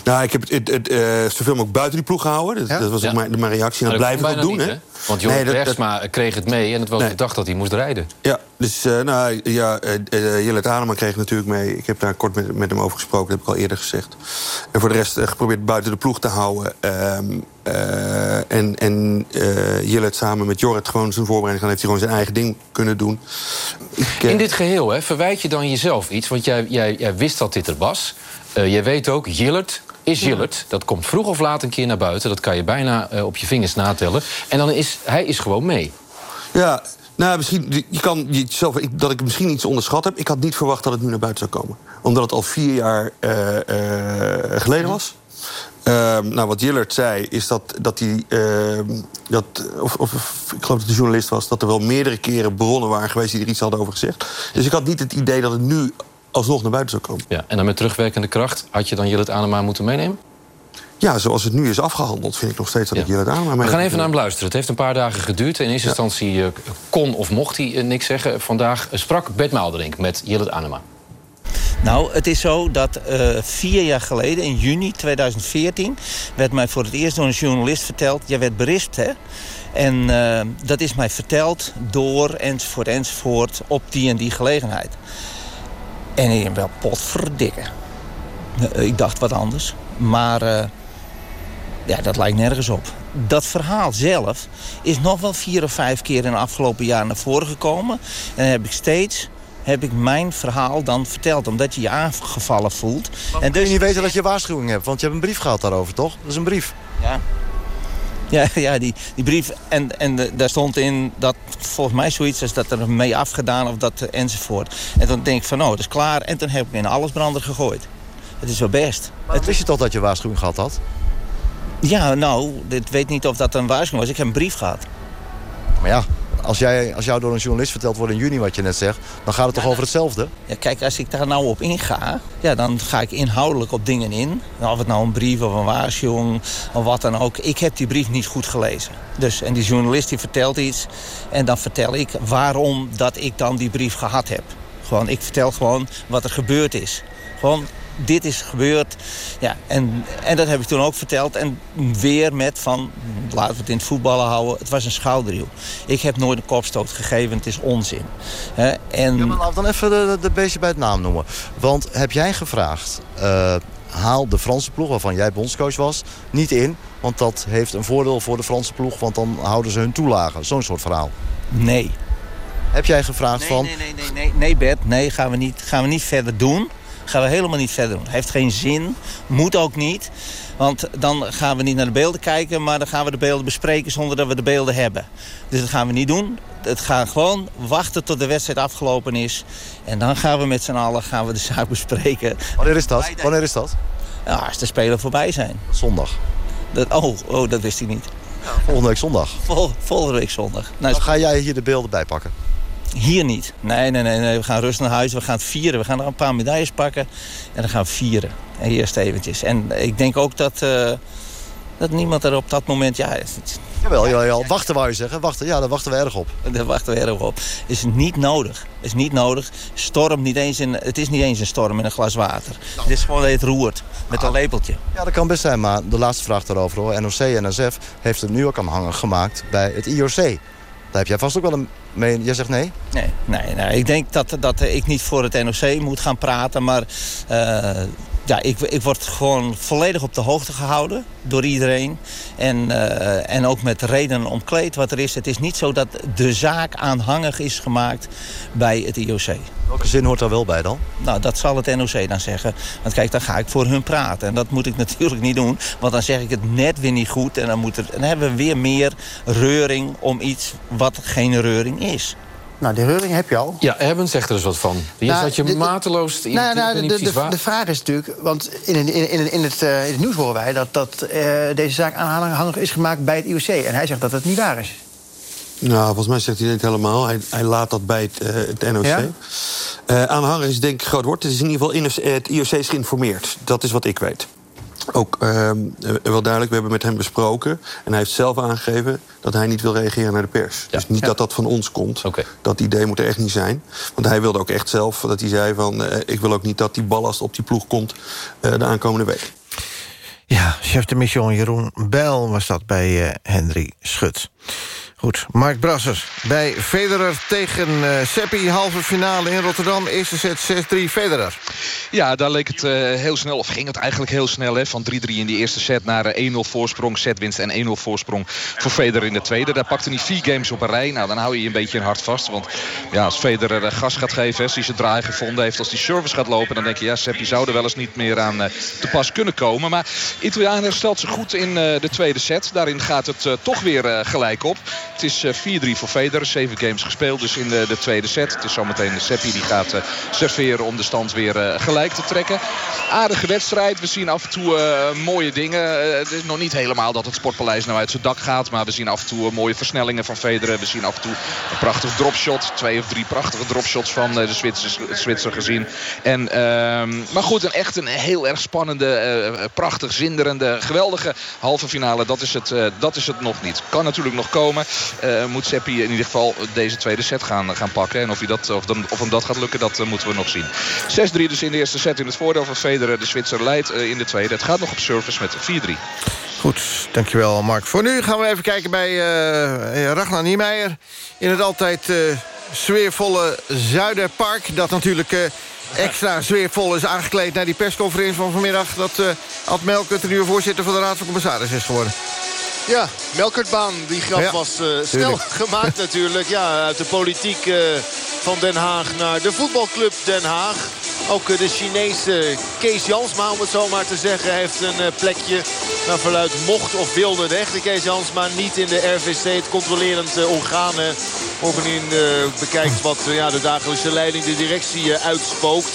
Nou, ik heb het, het, het uh, zoveel mogelijk buiten die ploeg gehouden. Dat, dat was ook mijn, mijn reactie. En dat, blijf ik ook doen. Niet, hè? Want Joris nee, Bergsma kreeg het mee en het was nee. de dag dat hij moest rijden. Ja, dus uh, nou, ja, uh, uh, Jillet Adema kreeg natuurlijk mee. Ik heb daar kort met, met hem over gesproken, dat heb ik al eerder gezegd. En voor de rest geprobeerd buiten de ploeg te houden. Um, en en Jillet samen met Jorrit gewoon zijn voorbereiding gaan... heeft hij gewoon zijn eigen ding kunnen doen. Ik, In dit geheel, hè, verwijt je dan jezelf iets? Want jij, jij, jij wist dat dit er was. Jij weet ook, Jillert is Jillert. Dat komt vroeg of laat een keer naar buiten. Dat kan je bijna uh, op je vingers natellen. En dan is hij is gewoon mee. Ja, nou, misschien je kan jezelf, dat ik misschien iets onderschat heb. Ik had niet verwacht dat het nu naar buiten zou komen. Omdat het al vier jaar uh, uh, geleden was. Uh, nou, wat Jillert zei, is dat, dat hij. dat, of, of, ik geloof dat de journalist was, dat er wel meerdere keren bronnen waren geweest die er iets hadden over gezegd. Dus ik had niet het idee dat het nu alsnog naar buiten zou komen. Ja, en dan met terugwerkende kracht, had je dan Jillet Anema moeten meenemen? Ja, zoals het nu is afgehandeld, vind ik nog steeds dat ik Jillet Anema We gaan even naar hem luisteren. Het heeft een paar dagen geduurd. In eerste ja. instantie uh, kon of mocht hij uh, niks zeggen. Vandaag sprak Bert Maalderink met Jillet Anema. Nou, het is zo dat uh, vier jaar geleden, in juni 2014... werd mij voor het eerst door een journalist verteld... jij werd berispt, hè? En uh, dat is mij verteld door enzovoort enzovoort op die en die gelegenheid. En ik wel potverdikken. Ik dacht wat anders. Maar uh, ja, dat lijkt nergens op. Dat verhaal zelf is nog wel vier of vijf keer in de afgelopen jaar naar voren gekomen. En dan heb ik steeds heb ik mijn verhaal dan verteld. Omdat je je aangevallen voelt. Maar en dus... je niet weten dat je waarschuwing hebt? Want je hebt een brief gehad daarover, toch? Dat is een brief. Ja, ja, ja die, die brief. En, en de, daar stond in dat volgens mij zoiets als dat er mee afgedaan of dat enzovoort. En dan denk ik van, oh, dat is klaar. En toen heb ik me in alles brander gegooid. Het is wel best. Maar het, wist je toch dat je waarschuwing gehad had? Ja, nou, ik weet niet of dat een waarschuwing was. Ik heb een brief gehad. Maar ja, als, jij, als jou door een journalist verteld wordt in juni wat je net zegt... dan gaat het toch over hetzelfde? Ja, kijk, als ik daar nou op inga... Ja, dan ga ik inhoudelijk op dingen in. Of het nou een brief of een waarschuwing of wat dan ook. Ik heb die brief niet goed gelezen. Dus, en die journalist die vertelt iets... en dan vertel ik waarom dat ik dan die brief gehad heb. Gewoon, ik vertel gewoon wat er gebeurd is. Gewoon dit is gebeurd. Ja, en, en dat heb ik toen ook verteld. En weer met van, laten we het in het voetballen houden. Het was een schouderhiel. Ik heb nooit een kopstoot gegeven. Het is onzin. He, en... Ja, maar laat dan even de, de beestje bij het naam noemen. Want heb jij gevraagd... Uh, haal de Franse ploeg, waarvan jij bondscoach was, niet in. Want dat heeft een voordeel voor de Franse ploeg. Want dan houden ze hun toelagen. Zo'n soort verhaal. Nee. Heb jij gevraagd nee, van... Nee, nee, nee, nee, nee, Bert. Nee, gaan we niet, gaan we niet verder doen gaan we helemaal niet verder doen. Heeft geen zin, moet ook niet. Want dan gaan we niet naar de beelden kijken, maar dan gaan we de beelden bespreken zonder dat we de beelden hebben. Dus dat gaan we niet doen. Het gaan gewoon wachten tot de wedstrijd afgelopen is. En dan gaan we met z'n allen gaan we de zaak bespreken. Wanneer is dat? Wanneer is dat? Ja, als de spelen voorbij zijn. Zondag. Dat, oh, oh, dat wist ik niet. Volgende week zondag. Vol, volgende week zondag. Nou, dan ga jij hier de beelden bijpakken? Hier niet. Nee, nee, nee, nee. We gaan rustig naar huis. We gaan het vieren. We gaan er een paar medailles pakken. En dan gaan we vieren. En eerst eventjes. En ik denk ook dat, uh, dat niemand er op dat moment... Ja, Jawel, jawel, jawel. Wachten wou je zeggen. Wachten, ja, daar wachten we erg op. Daar wachten we erg op. Is niet nodig. Is niet nodig. Storm niet eens in, het is niet eens een storm in een glas water. Het is gewoon dat je het roert. Met een lepeltje. Ja, dat kan best zijn. Maar de laatste vraag daarover hoor. NOC en NSF heeft het nu ook aan hangen gemaakt bij het IOC. Daar heb jij vast ook wel een meen, jij zegt nee? Nee, nee, nee. ik denk dat, dat ik niet voor het NOC moet gaan praten. Maar uh, ja, ik, ik word gewoon volledig op de hoogte gehouden door iedereen. En, uh, en ook met redenen omkleed wat er is. Het is niet zo dat de zaak aanhangig is gemaakt bij het IOC. Welke zin hoort daar wel bij dan? Nou, dat zal het NOC dan zeggen. Want kijk, dan ga ik voor hun praten. En dat moet ik natuurlijk niet doen. Want dan zeg ik het net weer niet goed. En dan, moet er, dan hebben we weer meer reuring om iets wat geen reuring is. Nou, die reuring heb je al. Ja, Erben zegt er dus wat van. Je nou, zat je de, mateloos... Nou, nou, de, de, de, vraag is natuurlijk... want in, in, in, in, het, uh, in het nieuws horen wij... dat, dat uh, deze zaak aanhangig is gemaakt bij het IOC. En hij zegt dat het niet waar is. Nou, volgens mij zegt hij niet helemaal. Hij, hij laat dat bij het, uh, het NOC. Ja? Uh, aanhanger is denk ik groot woord. Het is in ieder geval het IOC is geïnformeerd. Dat is wat ik weet. Ook uh, wel duidelijk, we hebben met hem besproken... en hij heeft zelf aangegeven dat hij niet wil reageren naar de pers. Ja. Dus niet ja. dat dat van ons komt. Okay. Dat idee moet er echt niet zijn. Want hij wilde ook echt zelf dat hij zei van... Uh, ik wil ook niet dat die ballast op die ploeg komt uh, de aankomende week. Ja, chef de mission Jeroen Bijl was dat bij uh, Henry Schut. Goed, Mark Brassers bij Federer tegen uh, Seppi. Halve finale in Rotterdam. Eerste set 6-3 Federer. Ja, daar leek het uh, heel snel, of ging het eigenlijk heel snel... Hè, van 3-3 in die eerste set naar uh, 1-0 voorsprong, setwinst en 1-0 voorsprong voor Federer in de tweede. Daar pakte hij vier games op een rij. Nou, dan hou je je een beetje een hart vast. Want ja, als Federer gas gaat geven, als hij zijn draai gevonden heeft... als die service gaat lopen, dan denk je... ja, Seppi zou er wel eens niet meer aan te pas kunnen komen. Maar Italiaan herstelt zich goed in de tweede set. Daarin gaat het toch weer gelijk op. Het is 4-3 voor Federer. Zeven games gespeeld dus in de, de tweede set. Het is zometeen Seppi die gaat uh, serveren om de stand weer gelijk te trekken. Aardige wedstrijd. We zien af en toe mooie dingen. het is nog niet helemaal dat het Sportpaleis nou uit zijn dak gaat. Maar we zien af en toe mooie versnellingen van Federer. We zien af en toe een prachtig dropshot. Twee of drie prachtige dropshots van de Zwitser, Zwitser gezien. En, ehm, maar goed, een echt een heel erg spannende, prachtig zinderende, geweldige halve finale. Dat is het, dat is het nog niet. Kan natuurlijk nog komen. Uh, moet Seppi in ieder geval deze tweede set gaan, gaan pakken. En of, hij dat, of, dan, of hem dat gaat lukken, dat uh, moeten we nog zien. 6-3 dus in de eerste set in het voordeel van Federer. De Zwitser leidt in de tweede. Het gaat nog op service met 4-3. Goed, dankjewel Mark. Voor nu gaan we even kijken bij Ragnar Niemeyer. In het altijd sfeervolle Zuiderpark. Dat natuurlijk extra sfeervol is aangekleed naar die persconferentie van vanmiddag. Dat uh, Ad Melkert, de nieuwe voorzitter van de Raad van Commissarissen is geworden. Ja, Melkertbaan. Die grap ja, was uh, snel gemaakt natuurlijk. Ja, uit de politiek uh, van Den Haag naar de voetbalclub Den Haag. Ook uh, de Chinese Kees Jansma, om het zo maar te zeggen, heeft een plekje. Naar verluid mocht of wilde de echte Kees Jansma niet in de RVC. Het controlerend orgaan. Bovendien bekijkt wat ja, de dagelijkse leiding, de directie uitspookt.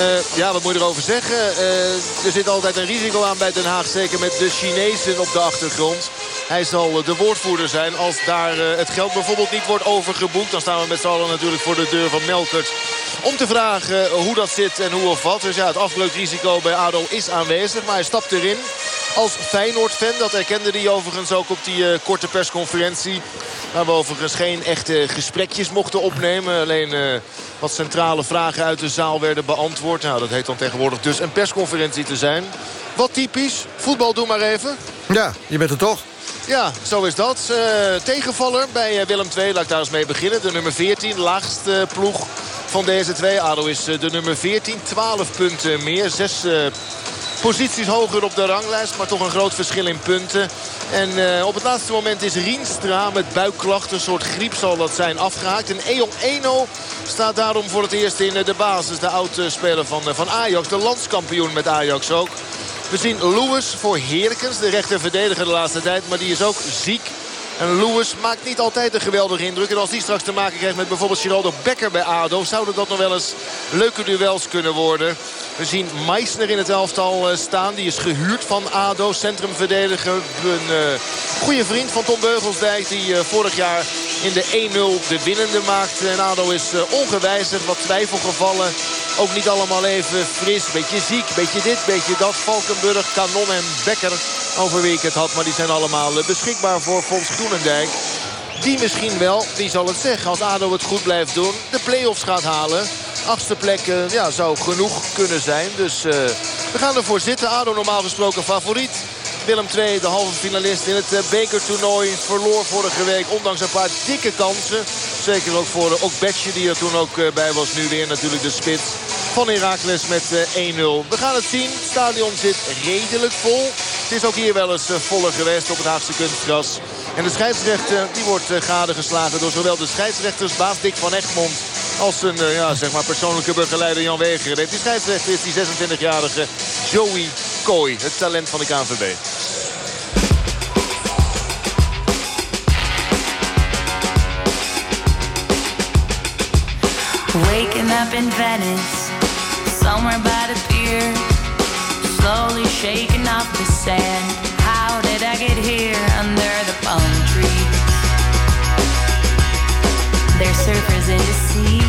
Uh, ja, wat moet je erover zeggen? Uh, er zit altijd een risico aan bij Den Haag. Zeker met de Chinezen op de achtergrond. Hij zal de woordvoerder zijn als daar het geld bijvoorbeeld niet wordt overgeboekt. Dan staan we met z'n allen natuurlijk voor de deur van Melkert. Om te vragen hoe dat zit en hoe of wat. Dus ja, het afbreukrisico bij ADO is aanwezig. Maar hij stapt erin als Feyenoord-fan. Dat erkende hij overigens ook op die uh, korte persconferentie. Waar we overigens geen echte gesprekjes mochten opnemen. Alleen uh, wat centrale vragen uit de zaal werden beantwoord. Nou, dat heet dan tegenwoordig dus een persconferentie te zijn. Wat typisch. Voetbal, doe maar even. Ja, je bent er toch? Ja, zo is dat. Uh, tegenvaller bij Willem II. Laat ik daar eens mee beginnen. De nummer 14, laagste ploeg van deze twee. ADO is de nummer 14. 12 punten meer. 6 posities hoger op de ranglijst. Maar toch een groot verschil in punten. En uh, op het laatste moment is Rienstra met buikklachten. Een soort griep zal dat zijn afgehaakt. En Eon Eno staat daarom voor het eerst in de basis. De oude speler van, van Ajax. De landskampioen met Ajax ook. We zien Lewis voor Herkens. De rechter verdediger de laatste tijd. Maar die is ook ziek. En Lewis maakt niet altijd een geweldige indruk. En als die straks te maken krijgt met bijvoorbeeld Geraldo Becker bij ADO... zouden dat nog wel eens leuke duels kunnen worden. We zien Meissner in het elftal eh, staan. Die is gehuurd van ADO, centrumverdediger. Een uh, goede vriend van Tom Beugelsdijk. Die uh, vorig jaar in de 1-0 de winnende maakte. En ADO is ongewijzigd. Wat twijfelgevallen. Ook niet allemaal even fris. Beetje ziek, beetje dit, beetje dat. Valkenburg, Kanon en Becker over wie ik het had. Maar die zijn allemaal beschikbaar voor Fons Groenendijk. Die misschien wel, wie zal het zeggen, als ADO het goed blijft doen, de play-offs gaat halen. Achtste plek uh, ja, zou genoeg kunnen zijn. Dus uh, we gaan ervoor zitten. ADO normaal gesproken favoriet. Willem II, de halve finalist in het uh, bekertoernooi. Verloor vorige week, ondanks een paar dikke kansen. Zeker ook voor Okbetje die er toen ook bij was. Nu weer natuurlijk de spits van Herakles met 1-0. We gaan het zien. Het stadion zit redelijk vol. Het is ook hier wel eens voller geweest op het Haagse kunstgras. En de scheidsrechter die wordt gadegeslagen door zowel de scheidsrechters Baas Dick van Egmond als een ja, zeg maar persoonlijke begeleider Jan Weger. Die scheidsrechter is die 26-jarige Joey Kooi. Het talent van de KNVB. Waking up in Venice, somewhere by the pier, slowly shaking off the sand. How did I get here under the palm trees? There's surfers in the sea.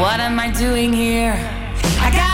What am I doing here? I got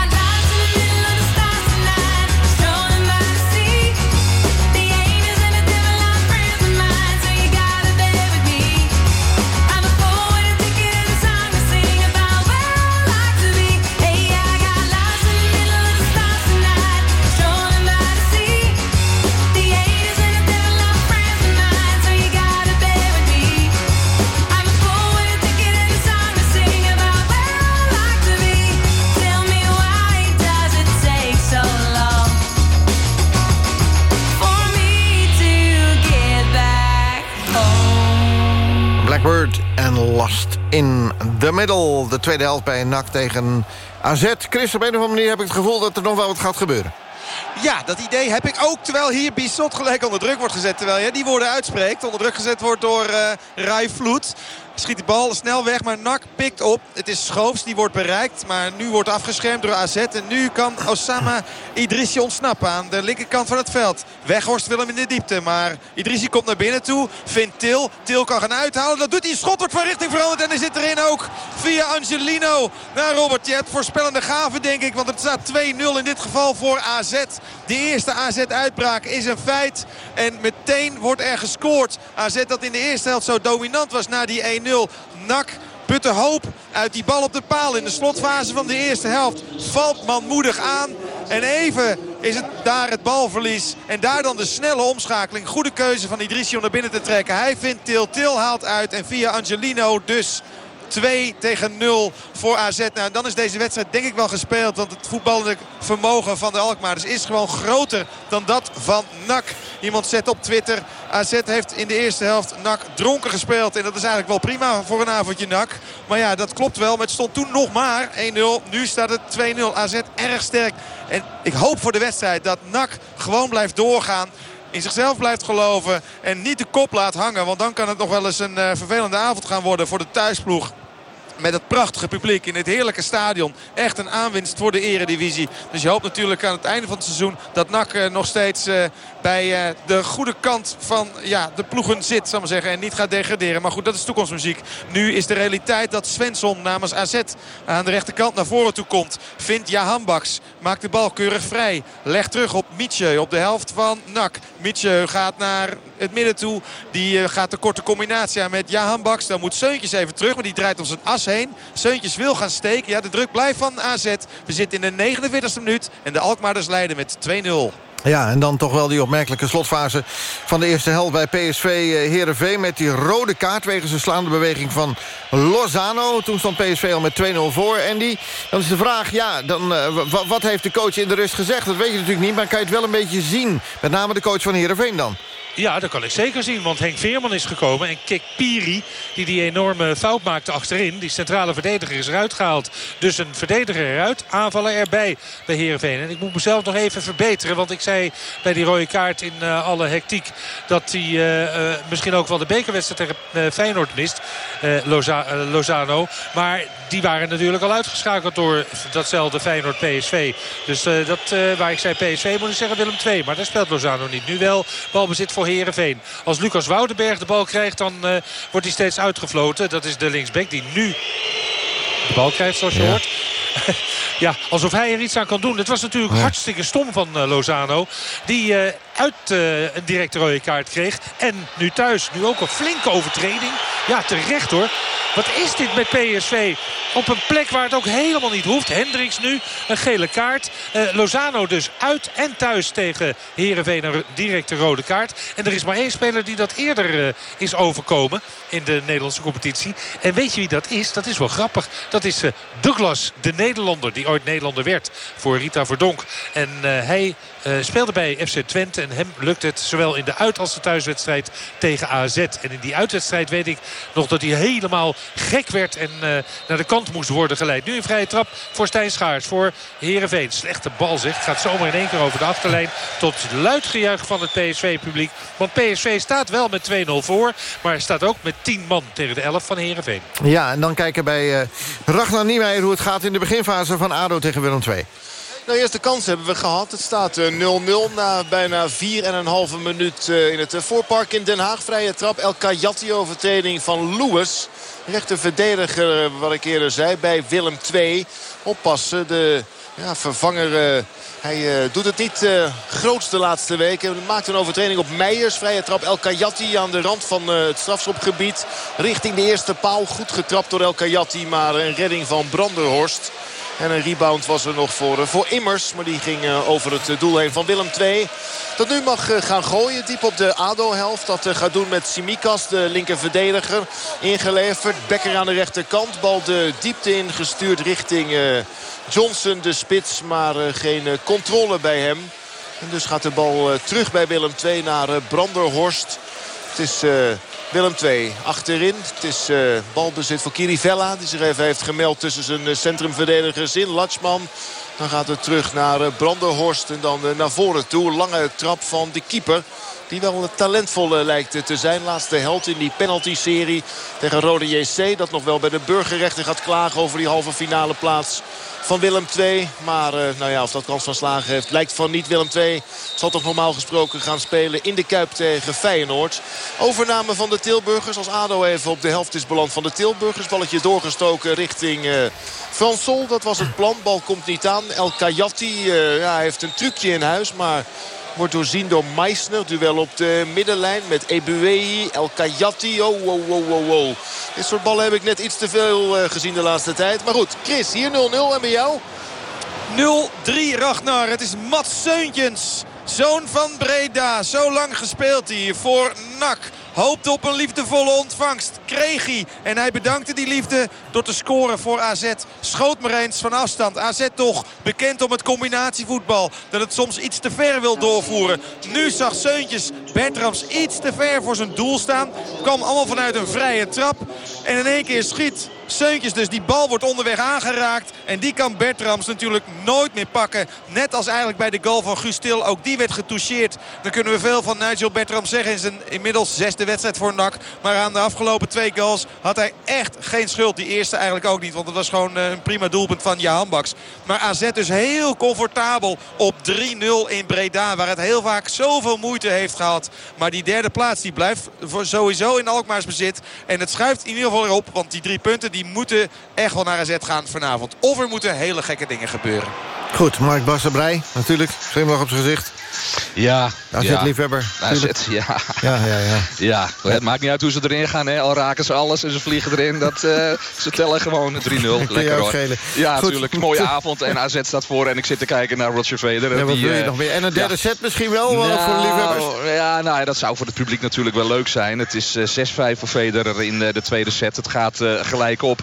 in the Middle. De tweede helft bij NAC tegen AZ. Chris, op een of andere manier heb ik het gevoel dat er nog wel wat gaat gebeuren. Ja, dat idee heb ik ook. Terwijl hier Bissot gelijk onder druk wordt gezet. Terwijl je die woorden uitspreekt. Onder druk gezet wordt door eh Rai Vloed. Schiet die bal snel weg, maar Nak pikt op. Het is Schoofs, die wordt bereikt. Maar nu wordt afgeschermd door AZ. En nu kan Osama Idrissi ontsnappen aan de linkerkant van het veld. Weghorst wil hem in de diepte. Maar Idrissi komt naar binnen toe. Vindt Til. Til kan gaan uithalen. Dat doet hij. Schot wordt van richting veranderd. En hij zit erin ook via Angelino naar Robert. Je hebt voorspellende gaven denk ik. Want het staat 2-0 in dit geval voor AZ. De eerste AZ-uitbraak is een feit. En meteen wordt er gescoord. AZ dat in de eerste helft zo dominant was na die 1-0. Nak putte hoop uit die bal op de paal in de slotfase van de eerste helft. Valt manmoedig aan. En even is het daar het balverlies. En daar dan de snelle omschakeling. Goede keuze van Idrissi om naar binnen te trekken. Hij vindt Til. Til haalt uit. En via Angelino dus 2 tegen 0 voor AZ. Nou, dan is deze wedstrijd denk ik wel gespeeld. Want het voetballelijk vermogen van de Alkmaarders is gewoon groter dan dat van NAC. Iemand zet op Twitter. AZ heeft in de eerste helft NAC dronken gespeeld. En dat is eigenlijk wel prima voor een avondje NAC. Maar ja, dat klopt wel. Het stond toen nog maar 1-0. Nu staat het 2-0. AZ erg sterk. En ik hoop voor de wedstrijd dat NAC gewoon blijft doorgaan in zichzelf blijft geloven en niet de kop laat hangen. Want dan kan het nog wel eens een uh, vervelende avond gaan worden voor de thuisploeg met het prachtige publiek in het heerlijke stadion. Echt een aanwinst voor de eredivisie. Dus je hoopt natuurlijk aan het einde van het seizoen dat NAC uh, nog steeds uh, bij uh, de goede kant van ja, de ploegen zit. Zal maar zeggen, en niet gaat degraderen. Maar goed, dat is toekomstmuziek. Nu is de realiteit dat Svensson namens AZ aan de rechterkant naar voren toe komt. Vindt Jahan Baks. Maakt de bal keurig vrij. Legt terug op Mietje op de helft van NAC. Mietje gaat naar het midden toe. Die gaat de korte combinatie aan met Jahan Baks. Dan moet Seuntjes even terug. Maar die draait op zijn as heen. Seuntjes wil gaan steken. Ja, de druk blijft van AZ. We zitten in de 49e minuut. En de Alkmaarders leiden met 2-0. Ja, en dan toch wel die opmerkelijke slotfase van de eerste helft bij PSV Heerenveen... met die rode kaart wegens een slaande beweging van Lozano. Toen stond PSV al met 2-0 voor. Andy, dan is de vraag, ja, dan, uh, wat heeft de coach in de rust gezegd? Dat weet je natuurlijk niet, maar kan je het wel een beetje zien? Met name de coach van Heerenveen dan. Ja, dat kan ik zeker zien. Want Henk Veerman is gekomen. En Kik Piri, die die enorme fout maakte achterin. Die centrale verdediger is eruit gehaald. Dus een verdediger eruit. Aanvaller erbij bij Heerenveen. En ik moet mezelf nog even verbeteren. Want ik zei bij die rode kaart in uh, alle hectiek... dat hij uh, uh, misschien ook wel de bekerwedstrijd tegen Feyenoord mist. Loza Lozano. Maar die waren natuurlijk al uitgeschakeld door datzelfde Feyenoord-PSV. Dus dat, waar ik zei PSV moet ik zeggen Willem II. Maar daar speelt Lozano niet. Nu wel balbezit voor Als Lucas Woudenberg de bal krijgt, dan uh, wordt hij steeds uitgefloten. Dat is de linksback die nu de bal krijgt, zoals je ja. hoort. ja, alsof hij er iets aan kan doen. Het was natuurlijk ja. hartstikke stom van uh, Lozano. Die uh, uit uh, een directe rode kaart kreeg. En nu thuis. Nu ook een flinke overtreding. Ja, terecht hoor. Wat is dit met PSV? Op een plek waar het ook helemaal niet hoeft. Hendricks nu een gele kaart. Uh, Lozano dus uit en thuis tegen Heerenveen een directe rode kaart. En er is maar één speler die dat eerder uh, is overkomen in de Nederlandse competitie. En weet je wie dat is? Dat is wel grappig. Dat is uh, Douglas, de Nederlander die ooit Nederlander werd voor Rita Verdonk. En hij speelde bij FC Twente en hem lukt het zowel in de uit- als de thuiswedstrijd tegen AZ. En in die uitwedstrijd weet ik nog dat hij helemaal gek werd en uh, naar de kant moest worden geleid. Nu een vrije trap voor Stijn Schaars, voor Heerenveen. Slechte bal zeg, gaat zomaar in één keer over de achterlijn. Tot luid gejuich van het PSV-publiek. Want PSV staat wel met 2-0 voor, maar staat ook met 10 man tegen de 11 van Heerenveen. Ja, en dan kijken bij uh, Ragnar Niemeyer hoe het gaat in de beginfase van ADO tegen Willem II. Nou, eerste kans hebben we gehad. Het staat 0-0 uh, na bijna 4,5 minuut in het voorpark in Den Haag. Vrije trap. El Kayati overtreding van Lewis. Rechter verdediger, wat ik eerder zei, bij Willem II. Oppassen, de ja, vervanger... Hij doet het niet grootste laatste weken. Maakt een overtreding op Meijers. Vrije trap El Kayati aan de rand van het strafschopgebied. Richting de eerste paal. Goed getrapt door El Kayati. Maar een redding van Branderhorst. En een rebound was er nog voor, voor Immers. Maar die ging uh, over het doel heen van Willem II. Dat nu mag gaan gooien. Diep op de ADO-helft. Dat gaat doen met Simikas, de linker verdediger. Ingeleverd. Bekker aan de rechterkant. Bal de diepte in gestuurd richting Johnson, de spits. Maar geen controle bij hem. En dus gaat de bal terug bij Willem II naar Branderhorst. Het is... Willem 2 achterin. Het is uh, balbezit voor Kirivella. Die zich even heeft gemeld tussen zijn centrumverdedigers in. Latschman. Dan gaat het terug naar Branderhorst. En dan naar voren toe. Lange trap van de keeper. Die wel talentvol lijkt te zijn. Laatste held in die penalty-serie tegen Rode JC. Dat nog wel bij de burgerrechter gaat klagen over die halve finale plaats van Willem II. Maar uh, nou ja, of dat kans van slagen heeft, lijkt van niet. Willem II zal toch normaal gesproken gaan spelen in de Kuip tegen Feyenoord. Overname van de Tilburgers als ADO even op de helft is beland van de Tilburgers. Balletje doorgestoken richting uh, Fransol. Dat was het plan. Bal komt niet aan. El Kayati uh, ja, heeft een trucje in huis, maar... Wordt doorzien door Meissner. Duel op de middenlijn met Ebuei, El Kayati. Oh, wow, wow, wow, wow. Dit soort ballen heb ik net iets te veel uh, gezien de laatste tijd. Maar goed, Chris, hier 0-0 en bij jou? 0-3 Ragnar. Het is Mats Seuntjens. Zoon van Breda. Zo lang gespeeld hij voor NAC. Hoopte op een liefdevolle ontvangst. Kreeg hij. En hij bedankte die liefde door te scoren voor AZ. Schoot maar eens van afstand. AZ toch bekend om het combinatievoetbal. Dat het soms iets te ver wil doorvoeren. Nu zag Seuntjes Bertrams iets te ver voor zijn doel staan. Kwam allemaal vanuit een vrije trap. En in één keer schiet Seuntjes dus. Die bal wordt onderweg aangeraakt. En die kan Bertrams natuurlijk nooit meer pakken. Net als eigenlijk bij de goal van Gustil. Ook die werd getoucheerd. Dan kunnen we veel van Nigel Bertrams zeggen. In zijn inmiddels zesde wedstrijd voor NAC. Maar aan de afgelopen twee goals had hij echt geen schuld. Die eerste eigenlijk ook niet. Want het was gewoon eh, een prima doelpunt van Jahan Baks. Maar AZ dus heel comfortabel op 3-0 in Breda. Waar het heel vaak zoveel moeite heeft gehad. Maar die derde plaats die blijft sowieso in Alkmaars bezit. En het schuift in ieder geval erop. Want die drie punten moeten echt wel naar AZ gaan vanavond. Of er moeten hele gekke dingen gebeuren. Goed, Mark Bassenbrei, natuurlijk. Glimlach op zijn gezicht. Ja. AZ-liefhebber. AZ, ja. Ja, ja, ja. Ja, het maakt niet uit hoe ze erin gaan. Hè. Al raken ze alles en ze vliegen erin. Dat, eh, ze tellen gewoon 3-0. Lekker hoor. schelen. Ja, Goed. natuurlijk. Mooie avond. En AZ staat voor. En ik zit te kijken naar Roger Federer. Ja, wat die, wil je eh, nog meer? En een derde ja. set misschien wel eh, voor de liefhebbers? Nou, Ja, nou, ja, dat zou voor het publiek natuurlijk wel leuk zijn. Het is eh, 6-5 voor Federer in eh, de tweede set. Het gaat eh, gelijk op.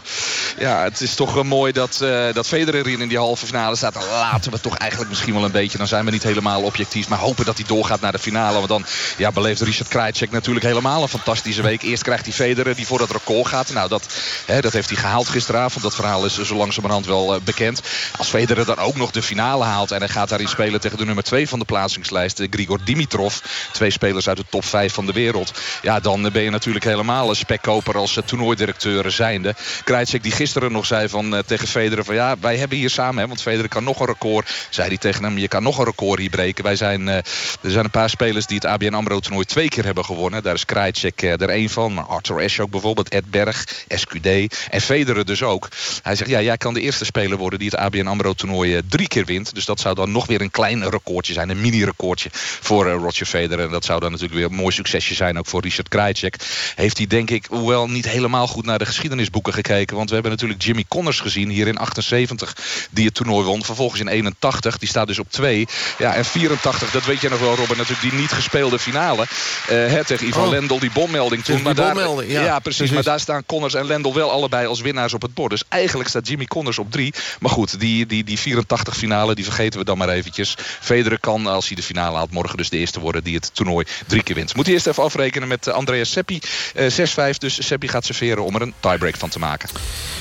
Ja, het is toch eh, mooi dat, eh, dat Federer in die halve finale staat. Dan laten we toch eigenlijk misschien wel een beetje. Dan zijn we niet helemaal objectief. Maar hopen dat hij doorgaat naar de finale. Want dan ja, beleeft Richard Krajicek natuurlijk helemaal een fantastische week. Eerst krijgt hij Federer die voor dat record gaat. Nou, dat, hè, dat heeft hij gehaald gisteravond. Dat verhaal is zo langzamerhand wel eh, bekend. Als Federer dan ook nog de finale haalt. En hij gaat daarin spelen tegen de nummer 2 van de plaatsingslijst. eh, Grigor Dimitrov. Twee spelers uit de top 5 van de wereld. Ja, dan eh, ben je natuurlijk helemaal een spekkoper als toernooidirecteur zijnde. Krajicek die gisteren nog zei van, tegen Federer van ja, wij hebben hier samen, hè, want Federer kan nog een record. Zei hij tegen hem, je kan nog een record hier breken. Wij zijn, eh, er zijn een paar spelers die het ABN AMRO toernooi twee keer hebben gewonnen. Daar is Krajicek eh, er één van. Maar Arthur Ashe ook bijvoorbeeld, Ed Berg, SQD en Federer dus ook. Hij zegt, ja, jij kan de eerste speler worden die het ABN AMRO toernooi eh, drie keer wint. Dus dat zou dan nog weer een klein recordje zijn, een mini-recordje voor Roger Federer. En dat zou dan natuurlijk weer een mooi succesje zijn ook voor Richard Krajicek. Heeft hij denk ik, hoewel niet helemaal goed naar de geschiedenisboeken gekeken. Want we hebben natuurlijk Jimmy Connors gezien hier in 78 die het toernooi won. Vervolgens in 81, die staat dus op 2. Ja, en 84, dat weet je nog wel Robin, natuurlijk die niet gespeelde finale. eh, hè, tegen Ivan Oh. Lendl, die bommelding toen. Maar daar, bommelding, ja. precies, Precies. Maar daar staan Connors en Lendl wel allebei als winnaars op het bord. Dus eigenlijk staat Jimmy Connors op 3. Maar goed, die, die, die 84 finale, die vergeten we dan maar eventjes. Federer kan, als hij de finale haalt, morgen dus de eerste worden die het toernooi drie keer wint. Moet hij eerst even afrekenen met eh, Andreas Seppi. Eh 6-5, dus Seppi gaat serveren om er een tiebreak van te maken.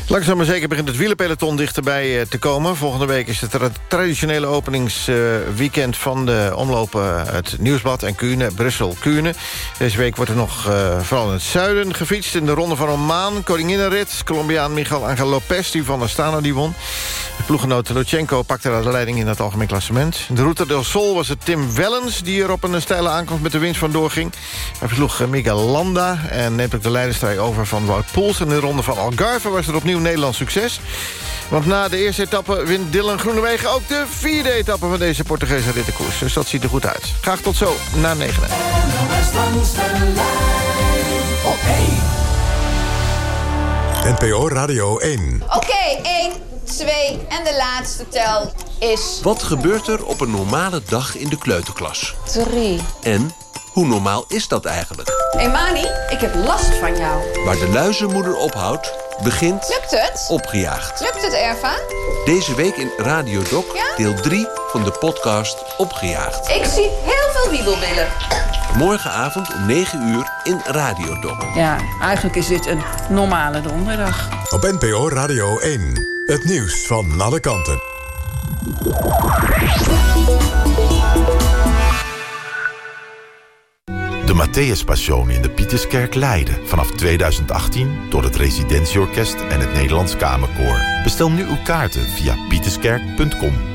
Langzaam maar zeker begint het wielerpeloton dichterbij eh, te komen. Volgende week is het tra- traditionele openingsweekend van de omlopen het Nieuwsblad en Kuurne, Brussel-Kuurne. Deze week wordt er nog eh, vooral in het zuiden gefietst. In de Ronde van Oman, Koninginnenrit, Colombiaan Miguel Angel Lopez, die van Astana die won. De ploeggenoot Lutsenko pakte daar de leiding in het algemeen klassement. De Route del Sol was het Tim Wellens die er op een steile aankomst met de winst vandoor ging. Hij versloeg eh, Miguel Landa en neemt ook de leiderstrijd over van Wout Poels. In de Ronde van Algarve was er opnieuw Nederlands succes. Want na de eerste etappe wint Dylan Groenewegen ook de vierde etappe van deze Portugese rittenkoers. Dus dat ziet er goed uit. Graag tot zo, na 9. Op NPO Radio 1. Oké, 1, 2 en de laatste tel is Wat gebeurt er op een normale dag in de kleuterklas? 3. En hoe normaal is dat eigenlijk? Emani, ik heb last van jou. Waar de luizenmoeder ophoudt, begint Lukt het? Opgejaagd. Lukt het, Erva? Deze week in Radio Doc, Ja? deel 3 van de podcast Opgejaagd. Ik zie heel veel wiebelwillen. Morgenavond om 9 uur in Radio Doc. Ja, eigenlijk is dit een normale donderdag. Op NPO Radio 1. Het nieuws van alle kanten. De Matthäus Passion in de Pieterskerk Leiden. Vanaf 2018 door het Residentieorkest en het Nederlands Kamerkoor. Bestel nu uw kaarten via pieterskerk.com.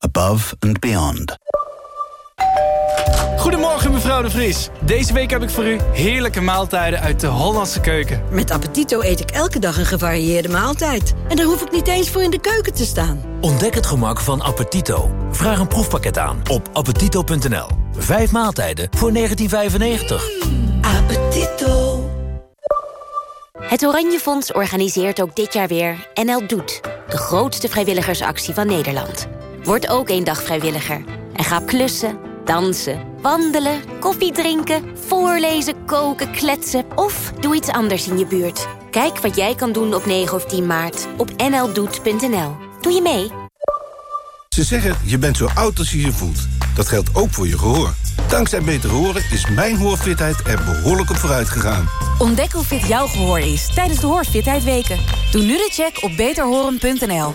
Above and beyond. Goedemorgen mevrouw de Vries. Deze week heb ik voor u heerlijke maaltijden uit de Hollandse keuken. Met Appetito eet ik elke dag een gevarieerde maaltijd. En daar hoef ik niet eens voor in de keuken te staan. Ontdek het gemak van Appetito. Vraag een proefpakket aan op appetito.nl. Vijf maaltijden voor 1995. Appetito. Het Oranje Fonds organiseert ook dit jaar weer NL Doet. De grootste vrijwilligersactie van Nederland. Word ook één dag vrijwilliger. En ga klussen, dansen, wandelen, koffie drinken... voorlezen, koken, kletsen of doe iets anders in je buurt. Kijk wat jij kan doen op 9 of 10 maart op nldoet.nl. Doe je mee? Ze zeggen, je bent zo oud als je je voelt. Dat geldt ook voor je gehoor. Dankzij Beter Horen is mijn hoorfitheid er behoorlijk op vooruit gegaan. Ontdek hoe fit jouw gehoor is tijdens de Hoorfitheid Weken. Doe nu de check op beterhoren.nl.